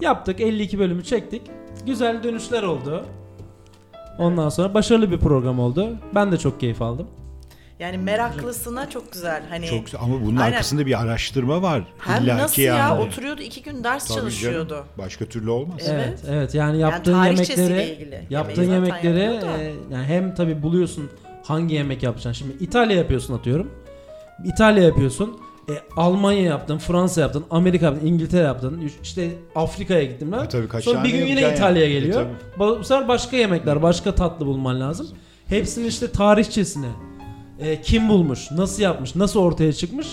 S4: Yaptık, 52 bölümü çektik. Güzel dönüşler oldu. Ondan sonra başarılı bir program oldu. Ben de çok keyif aldım.
S3: Yani meraklısına çok güzel. Hani
S2: Çok güzel. Ama bunun
S3: Aynen.
S2: arkasında bir araştırma var.
S3: hem
S2: İlla
S3: nasıl ya
S2: yani.
S3: oturuyordu iki gün ders
S2: Tabii
S3: çalışıyordu.
S2: canım. Başka türlü olmaz.
S3: Evet.
S4: Evet. Yani yaptığın
S3: yani ilgili.
S4: Yaptığın
S3: Yemeği da.
S4: e, yani hem tabi buluyorsun hangi yemek yapacaksın. Şimdi İtalya yapıyorsun atıyorum. İtalya yapıyorsun. E, Almanya yaptın, Fransa yaptın, Amerika yaptın, İngiltere yaptın. işte Afrika'ya gittim ben.
S2: E, tabii kaç
S4: Sonra bir gün yine İtalya'ya
S2: yani. E,
S4: geliyor.
S2: tabii.
S4: Bu bu sefer başka yemekler, başka tatlı bulman lazım. Hepsinin işte tarihçesine, e, kim bulmuş, nasıl yapmış, nasıl ortaya çıkmış.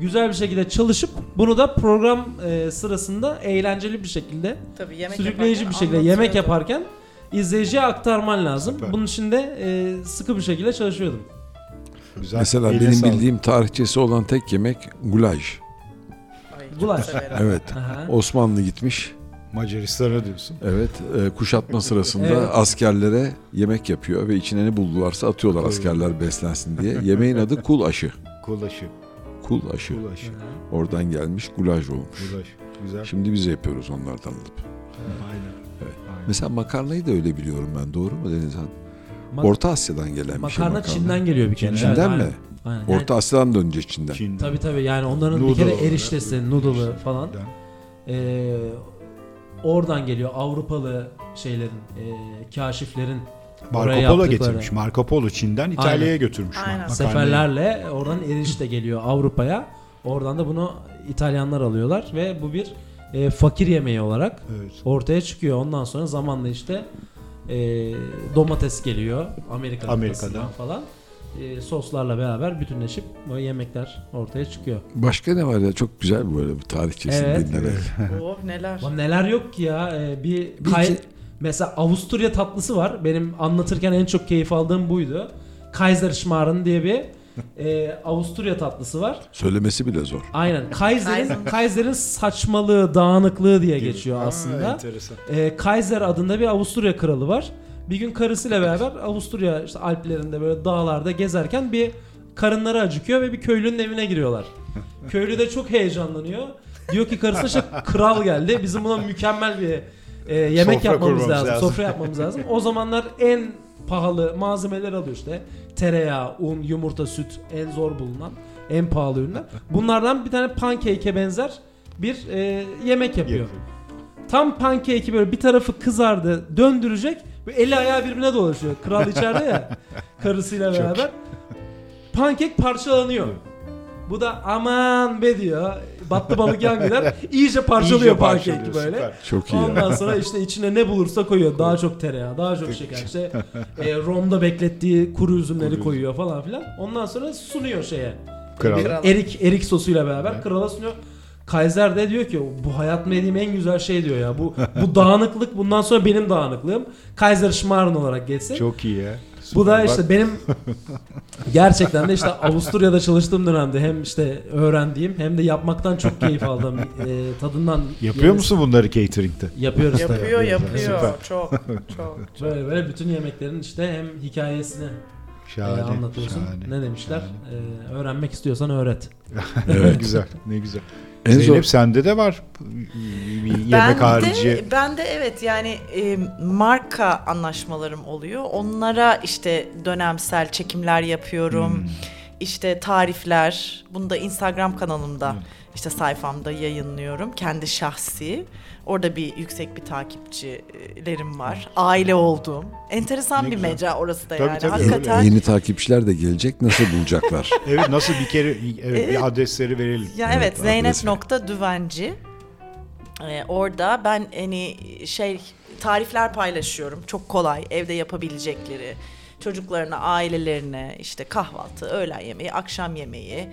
S4: Güzel bir şekilde çalışıp bunu da program e, sırasında eğlenceli bir şekilde,
S3: Tabii yemek
S4: sürükleyici bir şekilde yemek yaparken izleyiciye aktarman lazım.
S2: Süper.
S4: Bunun için de e, sıkı bir şekilde çalışıyordum.
S2: Güzel.
S1: Mesela
S2: Eline
S1: benim
S2: sağlık.
S1: bildiğim tarihçesi olan tek yemek gulaj.
S3: Ay, çok
S4: Gulaş.
S3: severim.
S1: Evet.
S4: Aha.
S1: Osmanlı gitmiş.
S2: Macaristan'a diyorsun.
S1: Evet, e, kuşatma sırasında
S4: Evet.
S1: askerlere yemek yapıyor ve içine ne buldularsa atıyorlar
S2: Koyuyor.
S1: askerler beslensin diye. Yemeğin adı kul aşı.
S2: Kulaşı.
S1: Kul aşı.
S2: Kulaşı.
S1: Oradan gelmiş gulaj olmuş.
S2: Kulaş. Güzel.
S1: Şimdi biz yapıyoruz onlardan alıp.
S2: Aynen.
S1: Evet.
S2: Aynen.
S1: Mesela makarnayı da öyle biliyorum ben. Doğru mu Denizhan?
S4: Mak-
S1: Orta Asya'dan gelen bir şey
S4: makarna
S1: makarna.
S4: Çin'den geliyor bir kere.
S1: Çin'den
S4: Evet,
S1: mi?
S4: aynen. Aynen. Yani-
S1: Orta Asya'dan da önce Çin'den.
S2: Çin.
S4: Tabii tabii yani onların bir
S2: Noodle
S4: kere
S2: olarak,
S4: eriştesi, noodle'ı falan. Ee, oradan geliyor Avrupalı şeylerin, e, kaşiflerin
S2: Marco Polo getirmiş. Marco Polo Çin'den İtalya'ya götürmüş.
S3: Aynen.
S2: makarnayı.
S4: seferlerle oradan erişte geliyor Avrupa'ya. Oradan da bunu İtalyanlar alıyorlar ve bu bir e, fakir yemeği olarak
S2: Evet.
S4: ortaya çıkıyor. Ondan sonra zamanla işte e, domates geliyor Amerika'dan,
S2: Amerika'dan.
S4: falan. E, soslarla beraber bütünleşip böyle yemekler ortaya çıkıyor.
S1: Başka ne var ya? Çok güzel böyle bu tarihçesini
S4: Evet.
S1: dinlemek.
S3: Oh neler.
S4: Lan neler yok ki ya. Ee, bir
S1: Bir
S4: kay-
S1: iki-
S4: mesela Avusturya tatlısı var. Benim anlatırken en çok keyif aldığım buydu. Kaiserschmarren diye bir e, Avusturya tatlısı var.
S1: Söylemesi bile zor.
S4: Aynen. Kaiser'in
S3: Kaiser.
S4: Kaiser'in saçmalığı, dağınıklığı diye geçiyor
S2: Aa,
S4: aslında.
S2: enteresan.
S4: E, Kaiser adında bir Avusturya kralı var. Bir gün karısıyla beraber Avusturya işte Alplerinde böyle dağlarda gezerken bir karınları acıkıyor ve bir köylünün evine giriyorlar. Köylü de çok heyecanlanıyor. Diyor ki karısına işte kral geldi. Bizim buna mükemmel bir e, yemek
S2: Sofra
S4: yapmamız lazım.
S2: lazım.
S4: Sofra yapmamız lazım. O zamanlar en pahalı malzemeler alıyor işte. Tereyağı, un, yumurta, süt en zor bulunan, en pahalı ürünler. Bunlardan bir tane pancake'e benzer bir e, yemek yapıyor. Tam pancake'i böyle bir tarafı kızardı döndürecek ve eli ayağı birbirine dolaşıyor. Kral içeride ya karısıyla
S2: Çok
S4: beraber. Pankek parçalanıyor. Bu da aman be diyor. Battı balık yan gider. İyice parçalıyor
S2: İyice parçalıyor,
S4: böyle.
S2: süper.
S1: Çok iyi ya.
S4: Ondan sonra işte içine ne bulursa koyuyor. Daha çok tereyağı, daha çok şeker. İşte e, romda beklettiği kuru üzümleri
S2: Kuru
S4: koyuyor falan filan. Ondan sonra sunuyor şeye.
S2: Kral.
S3: Kral.
S4: Erik erik sosuyla beraber
S2: Evet.
S4: krala sunuyor. Kaiser de diyor ki bu hayatımda yediğim en güzel şey diyor ya. Bu bu dağınıklık bundan sonra benim dağınıklığım. Kaiser Schmarren olarak geçsin.
S2: Çok iyi ya.
S4: Bu da
S2: Süper.
S4: işte
S2: Bak,
S4: benim gerçekten de işte Avusturya'da çalıştığım dönemde hem işte öğrendiğim hem de yapmaktan çok keyif aldığım e, tadından
S2: yapıyor
S4: yemesi-
S2: musun bunları catering'te?
S4: Yapıyoruz tabii.
S3: Yapıyor yapıyor.
S2: Süper.
S3: Çok çok.
S4: Böyle böyle bütün yemeklerin işte hem hikayesini e,
S2: Şahane.
S4: anlatıyorsun.
S2: şahane,
S4: ne demişler?
S2: şahane.
S4: E, öğrenmek istiyorsan öğret.
S1: Evet.
S2: güzel. Ne güzel.
S1: En
S2: Zeynep
S1: zor
S2: sende de var bir yemek
S3: Ben
S2: harici.
S3: de, ben de evet yani e, marka anlaşmalarım oluyor. Onlara işte dönemsel çekimler yapıyorum.
S2: Hmm.
S3: İşte tarifler. Bunu da Instagram kanalımda
S2: Hmm.
S3: işte sayfamda yayınlıyorum. Kendi şahsi. Orada bir yüksek bir takipçilerim var. Aile olduğum. Enteresan
S2: Ne
S3: bir
S2: güzel.
S3: mecra orası da
S2: Tabii,
S3: yani.
S2: tabii,
S3: Hakikaten.
S1: yeni takipçiler de gelecek. Nasıl bulacaklar?
S2: Evet nasıl bir kere evet, bir adresleri verelim.
S3: Ya
S1: Evet,
S3: evet, Zeynep
S1: adresi.
S3: nokta Düvenci. Ee, orada ben hani şey tarifler paylaşıyorum. Çok kolay evde yapabilecekleri. Çocuklarına, ailelerine işte kahvaltı, öğlen yemeği, akşam yemeği.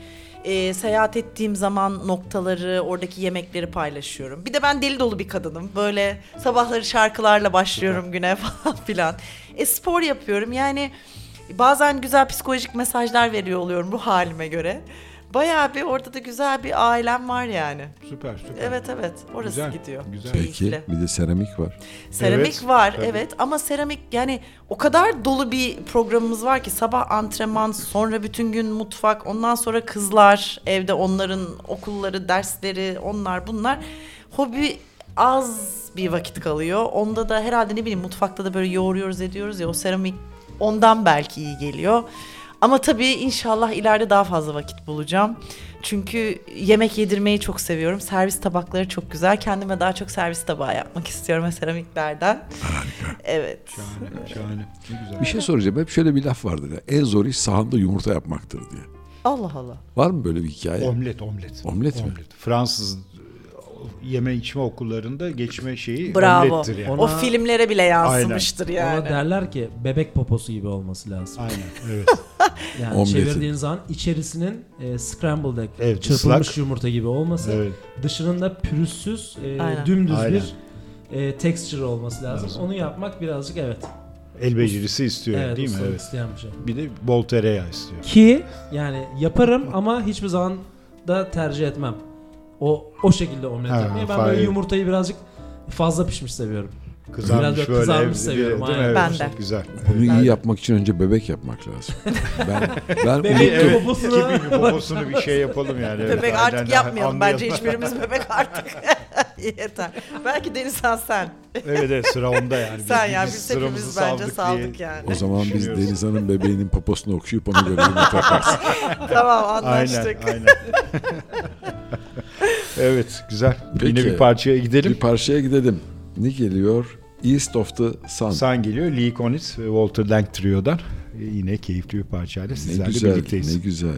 S3: Ee, seyahat ettiğim zaman noktaları, oradaki yemekleri paylaşıyorum. Bir de ben deli dolu bir kadınım. Böyle sabahları şarkılarla başlıyorum güne falan filan. E, spor yapıyorum. Yani bazen güzel psikolojik mesajlar veriyor oluyorum bu halime göre. Bayağı bir orada da güzel bir ailem var yani.
S2: Süper süper.
S3: Evet evet orası
S2: Güzel,
S3: gidiyor.
S2: güzel.
S1: Peki
S3: Keyifli.
S1: bir de seramik var.
S3: Seramik
S2: Evet,
S3: var
S2: tabii.
S3: evet ama seramik yani o kadar dolu bir programımız var ki sabah antrenman sonra bütün gün mutfak ondan sonra kızlar evde onların okulları dersleri onlar bunlar hobi az bir vakit kalıyor onda da herhalde ne bileyim mutfakta da böyle yoğuruyoruz ediyoruz ya o seramik ondan belki iyi geliyor ama tabii inşallah ileride daha fazla vakit bulacağım. Çünkü yemek yedirmeyi çok seviyorum. Servis tabakları çok güzel. Kendime daha çok servis tabağı yapmak istiyorum seramiklerden. Evet.
S2: Şahane, şahane. Ne güzel.
S1: Bir şey soracağım. Hep şöyle bir laf vardır ya. En zor iş sahanda yumurta yapmaktır diye.
S3: Allah Allah.
S1: Var mı böyle bir hikaye?
S2: Omlet, omlet.
S1: Omlet mi?
S2: Fransız yeme içme okullarında geçme şeyi
S3: Bravo.
S2: omlettir yani.
S4: Ona-
S3: O filmlere bile yansımıştır
S4: Ona
S3: yani.
S4: derler ki bebek poposu gibi olması lazım.
S2: Aynen. Evet.
S4: Yani
S1: Omleti.
S4: çevirdiğin zaman içerisinin e, scrambled egg,
S2: Evet,
S4: çırpılmış
S2: ıslak.
S4: yumurta gibi olması,
S2: Evet.
S4: dışının da pürüzsüz, e,
S3: Aynen.
S4: dümdüz
S2: Aynen.
S4: bir e, texture olması lazım.
S2: Lazım.
S4: Onu yapmak birazcık evet.
S2: El becerisi istiyor
S4: evet,
S2: değil mi?
S4: ustalık
S2: Evet.
S4: isteyen bir şey.
S2: Bir de bol tereyağı istiyor.
S4: Ki yani yaparım ama hiçbir zaman da tercih etmem. O o şekilde omlet
S2: Ha,
S4: yapmayı. Ben
S2: fire.
S4: böyle yumurtayı birazcık fazla pişmiş seviyorum.
S2: Kızarmış
S4: Biraz
S2: böyle
S4: kızarmış seviyorum,
S2: değil mi?
S4: aynen.
S2: Evet,
S3: Ben de.
S2: çok Güzel.
S1: Bunu iyi yapmak için önce bebek yapmak lazım. Ben ben
S4: Bebek
S1: unuttum.
S2: Evet,
S4: poposunu-
S2: Kimin bir babasını bir şey yapalım yani. Evet,
S3: Bebek
S2: aynen,
S3: artık yapmayalım
S2: anlayalım.
S3: bence hiçbirimiz bebek artık. Yeter. Belki Denizhan sen.
S2: Evet evet sıra onda yani.
S3: Sen ya
S2: Biz
S3: biz hepimiz bence
S2: diye-
S3: saldık yani.
S1: O zaman biz
S2: Düşünüyoruz.
S1: Deniz Hanım bebeğinin poposunu okşayıp ona göre yumurta
S3: tamam
S2: Aynen
S3: anlaştık.
S2: aynen. Evet güzel.
S1: Peki.
S2: Yine bir parçaya gidelim.
S1: Bir parçaya gidelim. Ne geliyor? East of the Sun.
S2: San geliyor. Lee Konitz ve Walter Lang Trio'dan. Yine keyifli bir parçayla
S1: Ne
S2: sizlerle
S1: güzel,
S2: birlikteyiz.
S1: ne güzel.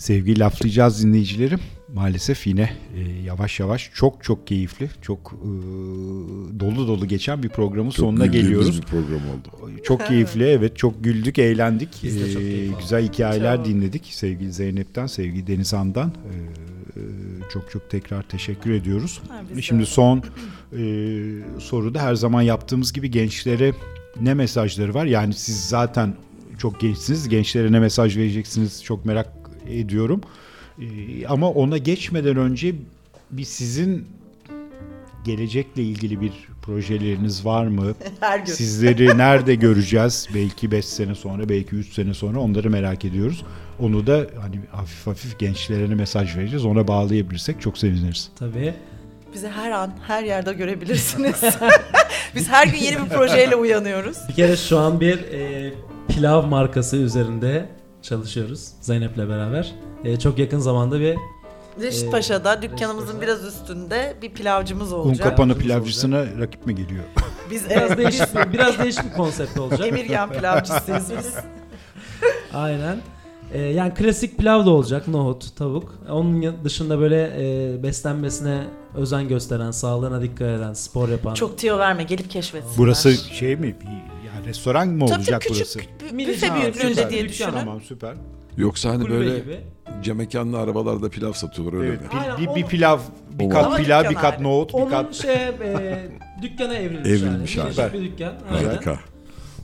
S2: Sevgili laflayacağız dinleyicilerim. Maalesef yine e, yavaş yavaş çok çok keyifli, çok e, dolu dolu geçen bir programın
S1: Çok
S2: sonuna geliyoruz.
S1: bir program oldu.
S2: Çok keyifli evet çok güldük eğlendik
S4: Biz de çok
S2: Ee,
S4: keyif aldık.
S2: güzel hikayeler
S3: Çok.
S2: dinledik sevgili Zeynep'ten sevgili Denizhan'dan Ee, e, çok çok tekrar teşekkür ediyoruz.
S3: Ha, de
S2: Şimdi
S3: öyle.
S2: son e, soruda her zaman yaptığımız gibi gençlere ne mesajları var? Yani siz zaten çok gençsiniz gençlere ne mesaj vereceksiniz çok merak ediyorum. Ee, ama ona geçmeden önce bir sizin gelecekle ilgili bir projeleriniz var mı?
S3: Her gün.
S2: Sizleri nerede göreceğiz? Belki 5 sene sonra, belki 3 sene sonra onları merak ediyoruz. Onu da hani hafif hafif gençlere ne mesaj vereceğiz? Ona bağlayabilirsek çok seviniriz.
S4: Tabii.
S3: Bizi her an, her yerde görebilirsiniz. Biz her gün yeni bir projeyle uyanıyoruz.
S4: Bir kere şu an bir e, pilav markası üzerinde çalışıyoruz Zeynep'le beraber. E, çok yakın zamanda bir
S3: Reşit Paşa'da dükkanımızın biraz üstünde bir pilavcımız
S2: Un
S3: olacak.
S2: kapanı pilavcısına rakip mi geliyor?
S3: Biz
S4: biraz değişik bir, biraz değişik bir konsept olacak.
S3: Emirgan pilavcısıyız biz.
S4: Aynen. E, yani klasik pilav da olacak. Nohut, tavuk. Onun dışında böyle e, beslenmesine özen gösteren, sağlığına dikkat eden, spor yapan.
S3: Çok tiyo verme, gelip keşfetsinler.
S2: Burası şey mi? Yani restoran mı
S3: Tabii
S2: olacak
S3: küçük
S2: burası?
S3: büfe büyüklüğünde
S4: süper.
S3: diye düşünün.
S2: Tamam süper.
S1: Yoksa hani
S4: kulübe
S1: böyle
S4: gibi.
S1: camekanlı arabalarda pilav satıyorlar öyle
S2: Evet,
S1: mi?
S2: bir,
S4: Aynen,
S2: bir, bir pilav, bir
S1: O
S2: kat
S3: var.
S2: pilav,
S3: Ama
S2: bir kat
S3: dükkan
S2: nohut, bir
S4: Onun
S2: kat...
S4: şey e, dükkana evrilmiş,
S1: Evrilmiş
S4: yani.
S1: hali.
S4: Birleşik bir dükkan. Aynen.
S1: Harika.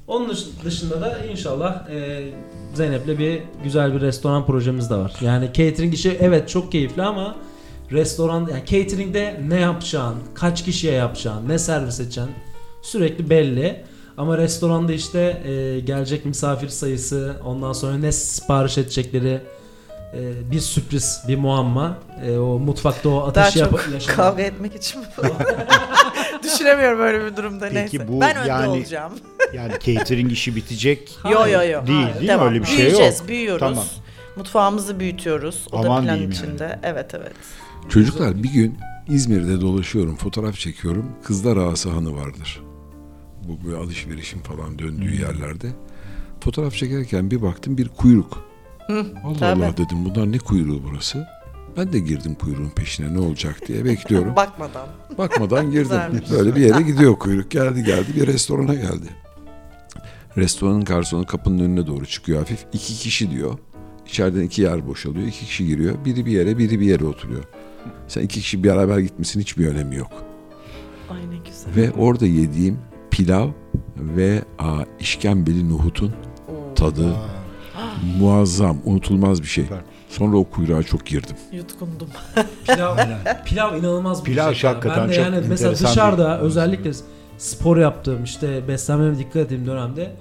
S4: Onun dış- dışında da inşallah e, Zeynep'le bir güzel bir restoran projemiz de var. Yani catering işi evet çok keyifli ama restoran yani catering'de ne yapacağın, kaç kişiye yapacağın, ne servis edeceksin sürekli belli. Ama restoranda işte e, gelecek misafir sayısı, ondan sonra ne sipariş edecekleri e, bir sürpriz, bir muamma. E, o mutfakta o
S3: Daha
S4: ateşi yap-
S3: çok
S4: yaşamak.
S3: kavga etmek için mi? Düşünemiyorum öyle bir durumda
S2: Peki
S3: neyse.
S2: bu
S3: ben önde
S2: yani-
S3: olacağım.
S2: Yani catering işi bitecek.
S3: Yo yo yo.
S2: Değil,
S3: Hayır,
S2: değil mi?
S3: devam.
S2: Öyle bir şey
S3: Büyüyeceğiz,
S2: yok.
S3: büyüyoruz.
S2: Tamam.
S3: Mutfağımızı büyütüyoruz. O
S2: Aman
S3: da plan
S2: diyeyim
S3: içinde.
S2: yani.
S3: Evet evet.
S1: Çocuklar bir gün İzmir'de dolaşıyorum, fotoğraf çekiyorum. Kızlar Ağası Hanı vardır. Bu böyle alışverişin falan döndüğü yerlerde. Fotoğraf çekerken bir baktım bir kuyruk.
S3: Hı,
S1: Allah
S3: tabii.
S1: Allah dedim bunlar ne kuyruğu burası? Ben de girdim kuyruğun peşine ne olacak diye bekliyorum.
S3: Bakmadan.
S1: Bakmadan girdim. Böyle bir yere gidiyor kuyruk. Geldi geldi bir restorana geldi. Restoranın garsonu kapının önüne doğru çıkıyor hafif. İki kişi diyor. İçeriden iki yer boşalıyor. İki kişi giriyor. Biri bir yere biri bir yere oturuyor. Sen iki kişi beraber gitmesin hiçbir önemi yok.
S3: Ay ne güzel.
S1: Ve orada yediğim pilav ve aa, işkembeli nohutun tadı muazzam, unutulmaz bir şey.
S2: Süper.
S1: Sonra o kuyruğa çok girdim.
S3: Yutkundum.
S4: Pilav, pilav inanılmaz bir
S2: Pilav
S4: şey.
S2: hakikaten
S4: ben de
S2: çok
S4: yani mesela dışarıda
S2: bir-
S4: özellikle spor yaptığım işte beslenmeme dikkat ettiğim dönemde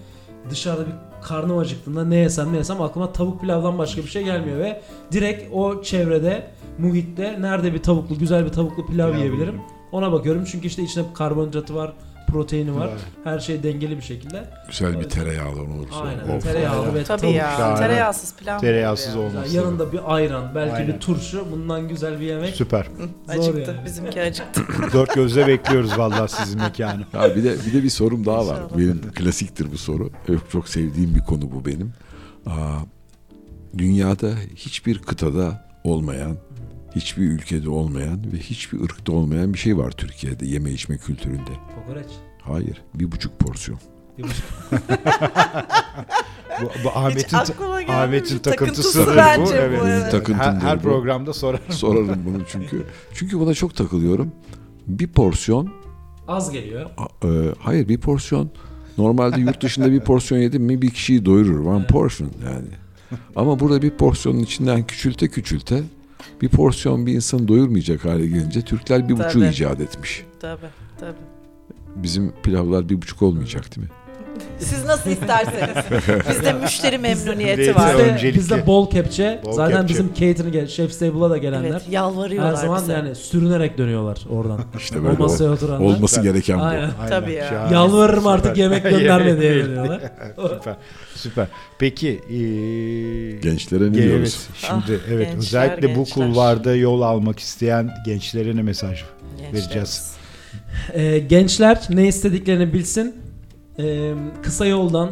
S4: dışarıda bir karnım acıktığında ne yesem ne yesem aklıma tavuk pilavdan başka bir şey gelmiyor ve direkt o çevrede muhitte nerede bir tavuklu güzel bir tavuklu pilav
S2: Pilav
S4: yiyebilirim ona bakıyorum çünkü işte içinde karbonhidratı var proteini var
S2: Evet.
S4: her şey dengeli bir şekilde
S1: Güzel bir tereyağlı olursa.
S4: aynen
S1: Of.
S4: tereyağlı ve
S3: Tabii
S4: tavuk
S3: ya.
S2: şahane.
S3: Tereyağsız pilav.
S2: Tereyağsız.
S4: Yani yanında bir ayran belki
S2: Aynen.
S4: bir turşu bundan güzel bir yemek
S2: Süper.
S4: zor
S3: Acıktı.
S4: yani.
S3: Bizimki acıktı.
S2: Dört gözle bekliyoruz vallahi sizin mekanı.
S1: Ya bir de bir de bir sorum daha var. Benim klasiktir bu soru. Çok, çok sevdiğim bir konu bu benim. Aa, dünyada hiçbir kıtada olmayan, hiçbir ülkede olmayan ve hiçbir ırkta olmayan bir şey var Türkiye'de yeme içme kültüründe.
S4: kokoreç
S1: Hayır, bir buçuk porsiyon.
S4: Bir buçuk-
S2: Bu, bu Ahmet'in. Ahmet'in takıntısı
S3: Takıntısı
S2: bu.
S3: bu,
S2: Evet.
S3: evet.
S1: Takıntımdır
S2: Her, her
S1: bu.
S2: programda sorar.
S1: Sorarım bunu çünkü. Çünkü buna çok takılıyorum. Bir porsiyon,
S4: az geliyor
S1: a- e, hayır bir porsiyon normalde yurt dışında bir porsiyon yedim mi bir kişiyi doyurur. One
S4: Evet.
S1: portion yani. Ama burada bir porsiyonun içinden küçülte küçülte bir porsiyon bir insanı doyurmayacak hale gelince Türkler bir buçuğu icat etmiş.
S3: Tabii tabii.
S1: Bizim pilavlar bir buçuk olmayacak değil mi?
S3: Siz nasıl isterseniz. Bizde müşteri memnuniyeti var.
S2: Bizde-
S4: Bizde, bol kepçe.
S2: Bol
S4: zaten
S2: kepçe.
S4: bizim catering'e, Chef Stable'a da gelenler
S3: Evet yalvarıyorlar
S4: her zaman
S3: bize.
S4: yani sürünerek dönüyorlar oradan.
S1: İşte
S4: o
S1: böyle
S4: masaya
S1: ol-
S4: oturanlar.
S1: olması gereken bu.
S4: Aynen.
S3: Tabii ya.
S2: şahane.
S4: Yalvarırım artık yemek gönderme diye
S2: Evet,
S4: veriyorlar.
S2: süper. Süper. Peki eee
S1: Gençlere ne
S2: Evet,
S1: diyoruz?
S2: şimdi
S3: Ah,
S2: evet
S3: gençler,
S2: özellikle bu
S3: gençler.
S2: kulvarda yol almak isteyen gençlere ne mesaj
S3: Gençler.
S2: vereceğiz?
S4: Ee, gençler ne istediklerini bilsin. Ee, kısa yoldan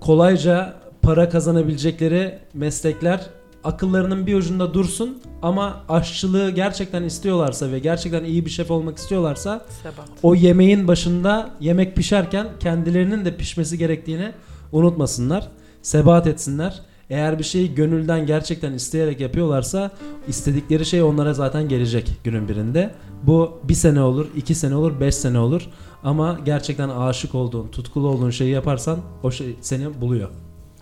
S4: kolayca para kazanabilecekleri meslekler akıllarının bir ucunda dursun ama aşçılığı gerçekten istiyorlarsa ve gerçekten iyi bir şef olmak istiyorlarsa
S3: Sebat.
S4: o yemeğin başında yemek pişerken kendilerinin de pişmesi gerektiğini unutmasınlar. Sebat etsinler. Eğer bir şeyi gönülden gerçekten isteyerek yapıyorlarsa istedikleri şey onlara zaten gelecek günün birinde. Bu bir sene olur, iki sene olur, beş sene olur. Ama gerçekten aşık olduğun, tutkulu olduğun şeyi yaparsan o şey seni buluyor.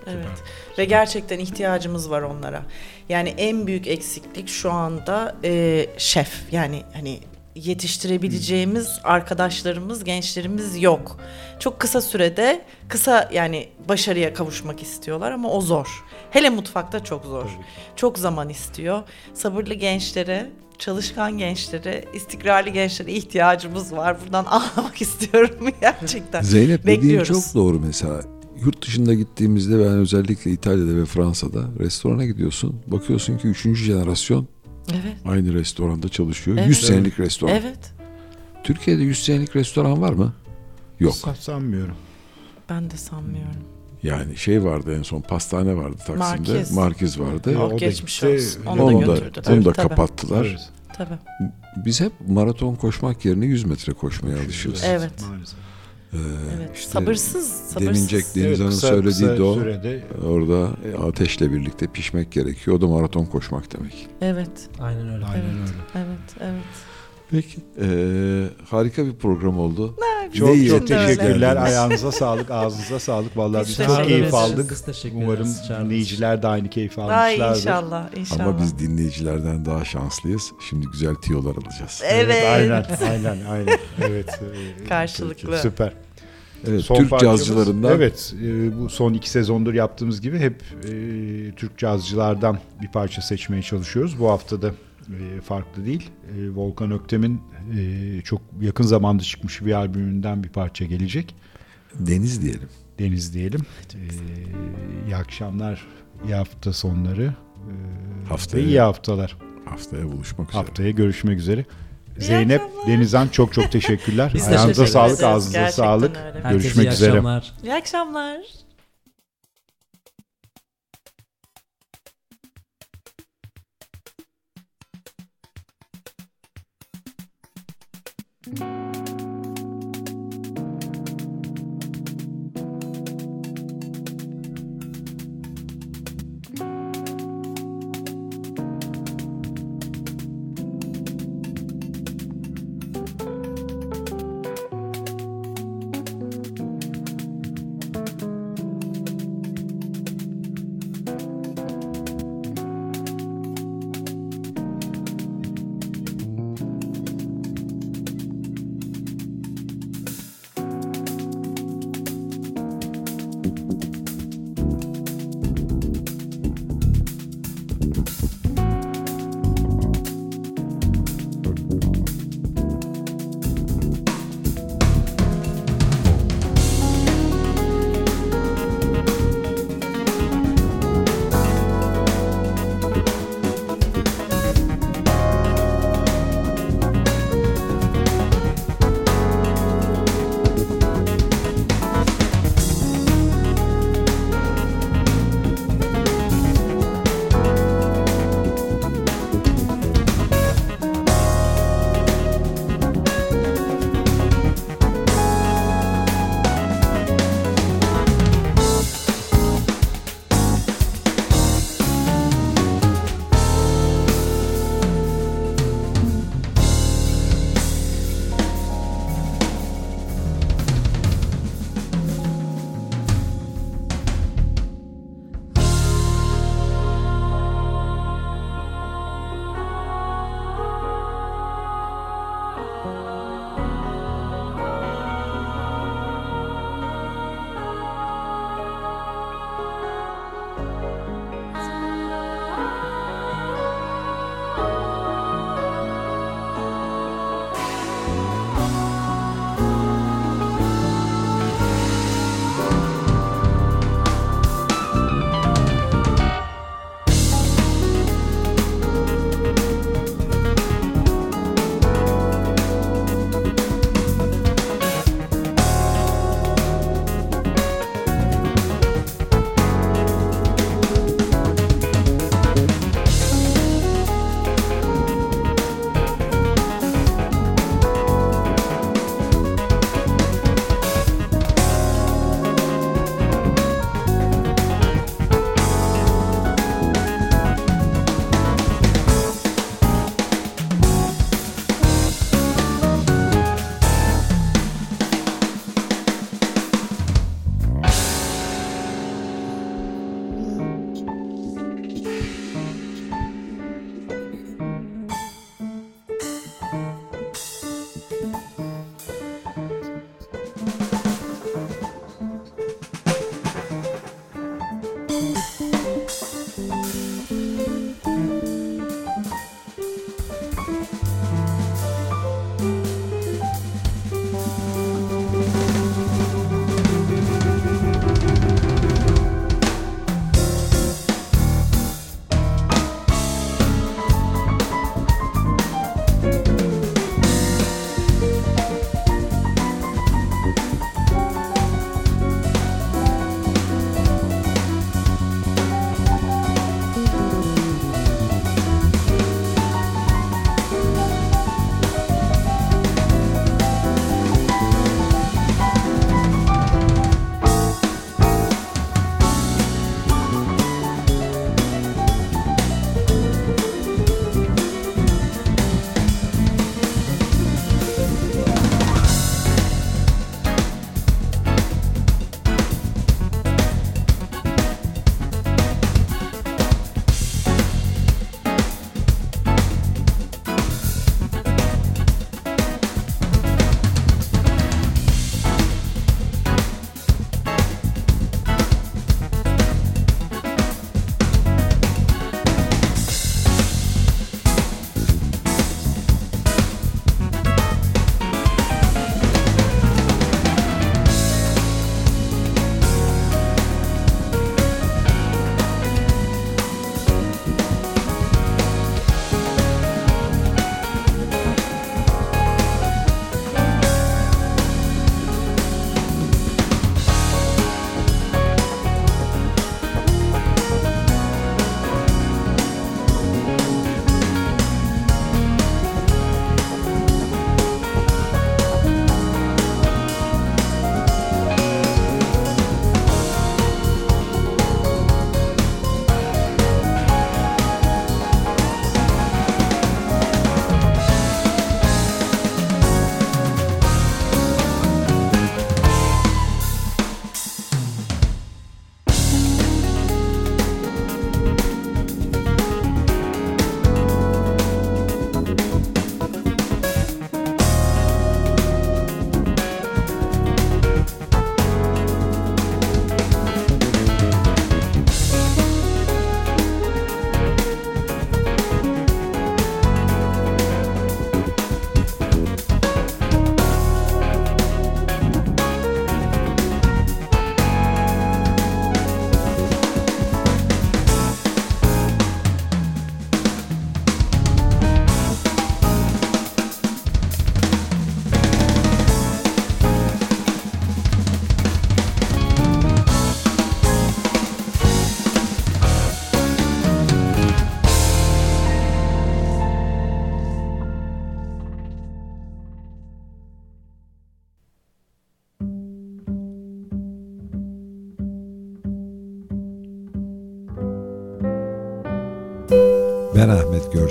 S3: Evet. Ve gerçekten ihtiyacımız var onlara. Yani en büyük eksiklik şu anda e, şef. Yani hani yetiştirebileceğimiz arkadaşlarımız, gençlerimiz yok. Çok kısa sürede kısa yani başarıya kavuşmak istiyorlar ama o zor. Hele mutfakta çok zor. Çok zaman istiyor. Sabırlı gençlere, çalışkan gençlere, istikrarlı gençlere ihtiyacımız var. Buradan ağlamak istiyorum gerçekten.
S1: Zeynep dediğin
S3: Bekliyoruz.
S1: çok doğru mesela. Yurt dışında gittiğimizde ben özellikle İtalya'da ve Fransa'da restorana gidiyorsun. Bakıyorsun ki üçüncü jenerasyon
S3: Evet.
S1: aynı restoranda çalışıyor.
S3: Evet.
S1: 100 senelik restoran.
S3: Evet.
S1: Türkiye'de 100 senelik restoran var mı? Yok.
S2: Sanmıyorum.
S3: Ben de sanmıyorum.
S1: Yani şey vardı en son pastane vardı Taksim'de.
S3: Markiz.
S1: Markiz vardı.
S2: Ya, o da
S3: geçmiş
S2: gitti.
S3: olsun. Onu,
S1: Onu
S3: da
S1: da,
S3: götürdüler.
S1: onu da
S3: Tabii,
S1: kapattılar.
S2: Evet.
S3: Tabii.
S1: Biz hep maraton koşmak yerine 100 metre koşmaya alışıyoruz.
S3: Evet.
S2: Maalesef.
S1: Ee,
S3: Evet.
S1: işte
S3: sabırsız, sabırsız.
S1: Denilecek Deniz
S2: Evet,
S1: söylediği
S2: kısa
S1: de o.
S2: Sürede
S1: Orada ateşle birlikte pişmek gerekiyor. O da maraton koşmak demek.
S3: Evet.
S4: Aynen öyle.
S2: Aynen
S3: Evet.
S2: öyle.
S3: Evet. Evet.
S1: Peki. Ee, harika bir program oldu.
S2: Çok
S1: iyi
S2: çok
S3: öyle.
S2: teşekkürler. Ayağınıza sağlık, ağzınıza sağlık. Vallahi
S3: Biz
S2: biz çok keyif aldık. Umarım dinleyiciler de aynı keyif almışlardır.
S3: inşallah. inşallah.
S1: Ama biz dinleyicilerden daha şanslıyız. Şimdi güzel tiyolar alacağız.
S3: Evet.
S2: Aynen, aynen, aynen. Evet. e,
S3: Karşılıklı.
S2: Süper.
S1: Evet,
S2: Son
S1: Türk cazcılarından
S2: Evet, e, bu son iki sezondur yaptığımız gibi hep e, Türk cazcılardan bir parça seçmeye çalışıyoruz. Bu hafta da farklı değil. E, Volkan Öktem'in e, çok yakın zamanda çıkmış bir albümünden bir parça gelecek.
S1: Deniz diyelim.
S2: Deniz diyelim. E, iyi akşamlar, iyi hafta sonları. E,
S1: Haftaya-
S2: iyi haftalar.
S1: Haftaya buluşmak üzere.
S2: Haftaya görüşmek üzere. Zeynep. Denizhan çok çok teşekkürler.
S3: Biz
S2: Ayağınıza
S3: teşekkür
S2: sağlık, ağzınıza
S3: Gerçekten
S2: sağlık.
S3: öyle.
S2: Görüşmek
S4: iyi
S2: üzere.
S4: akşamlar.
S3: İyi akşamlar.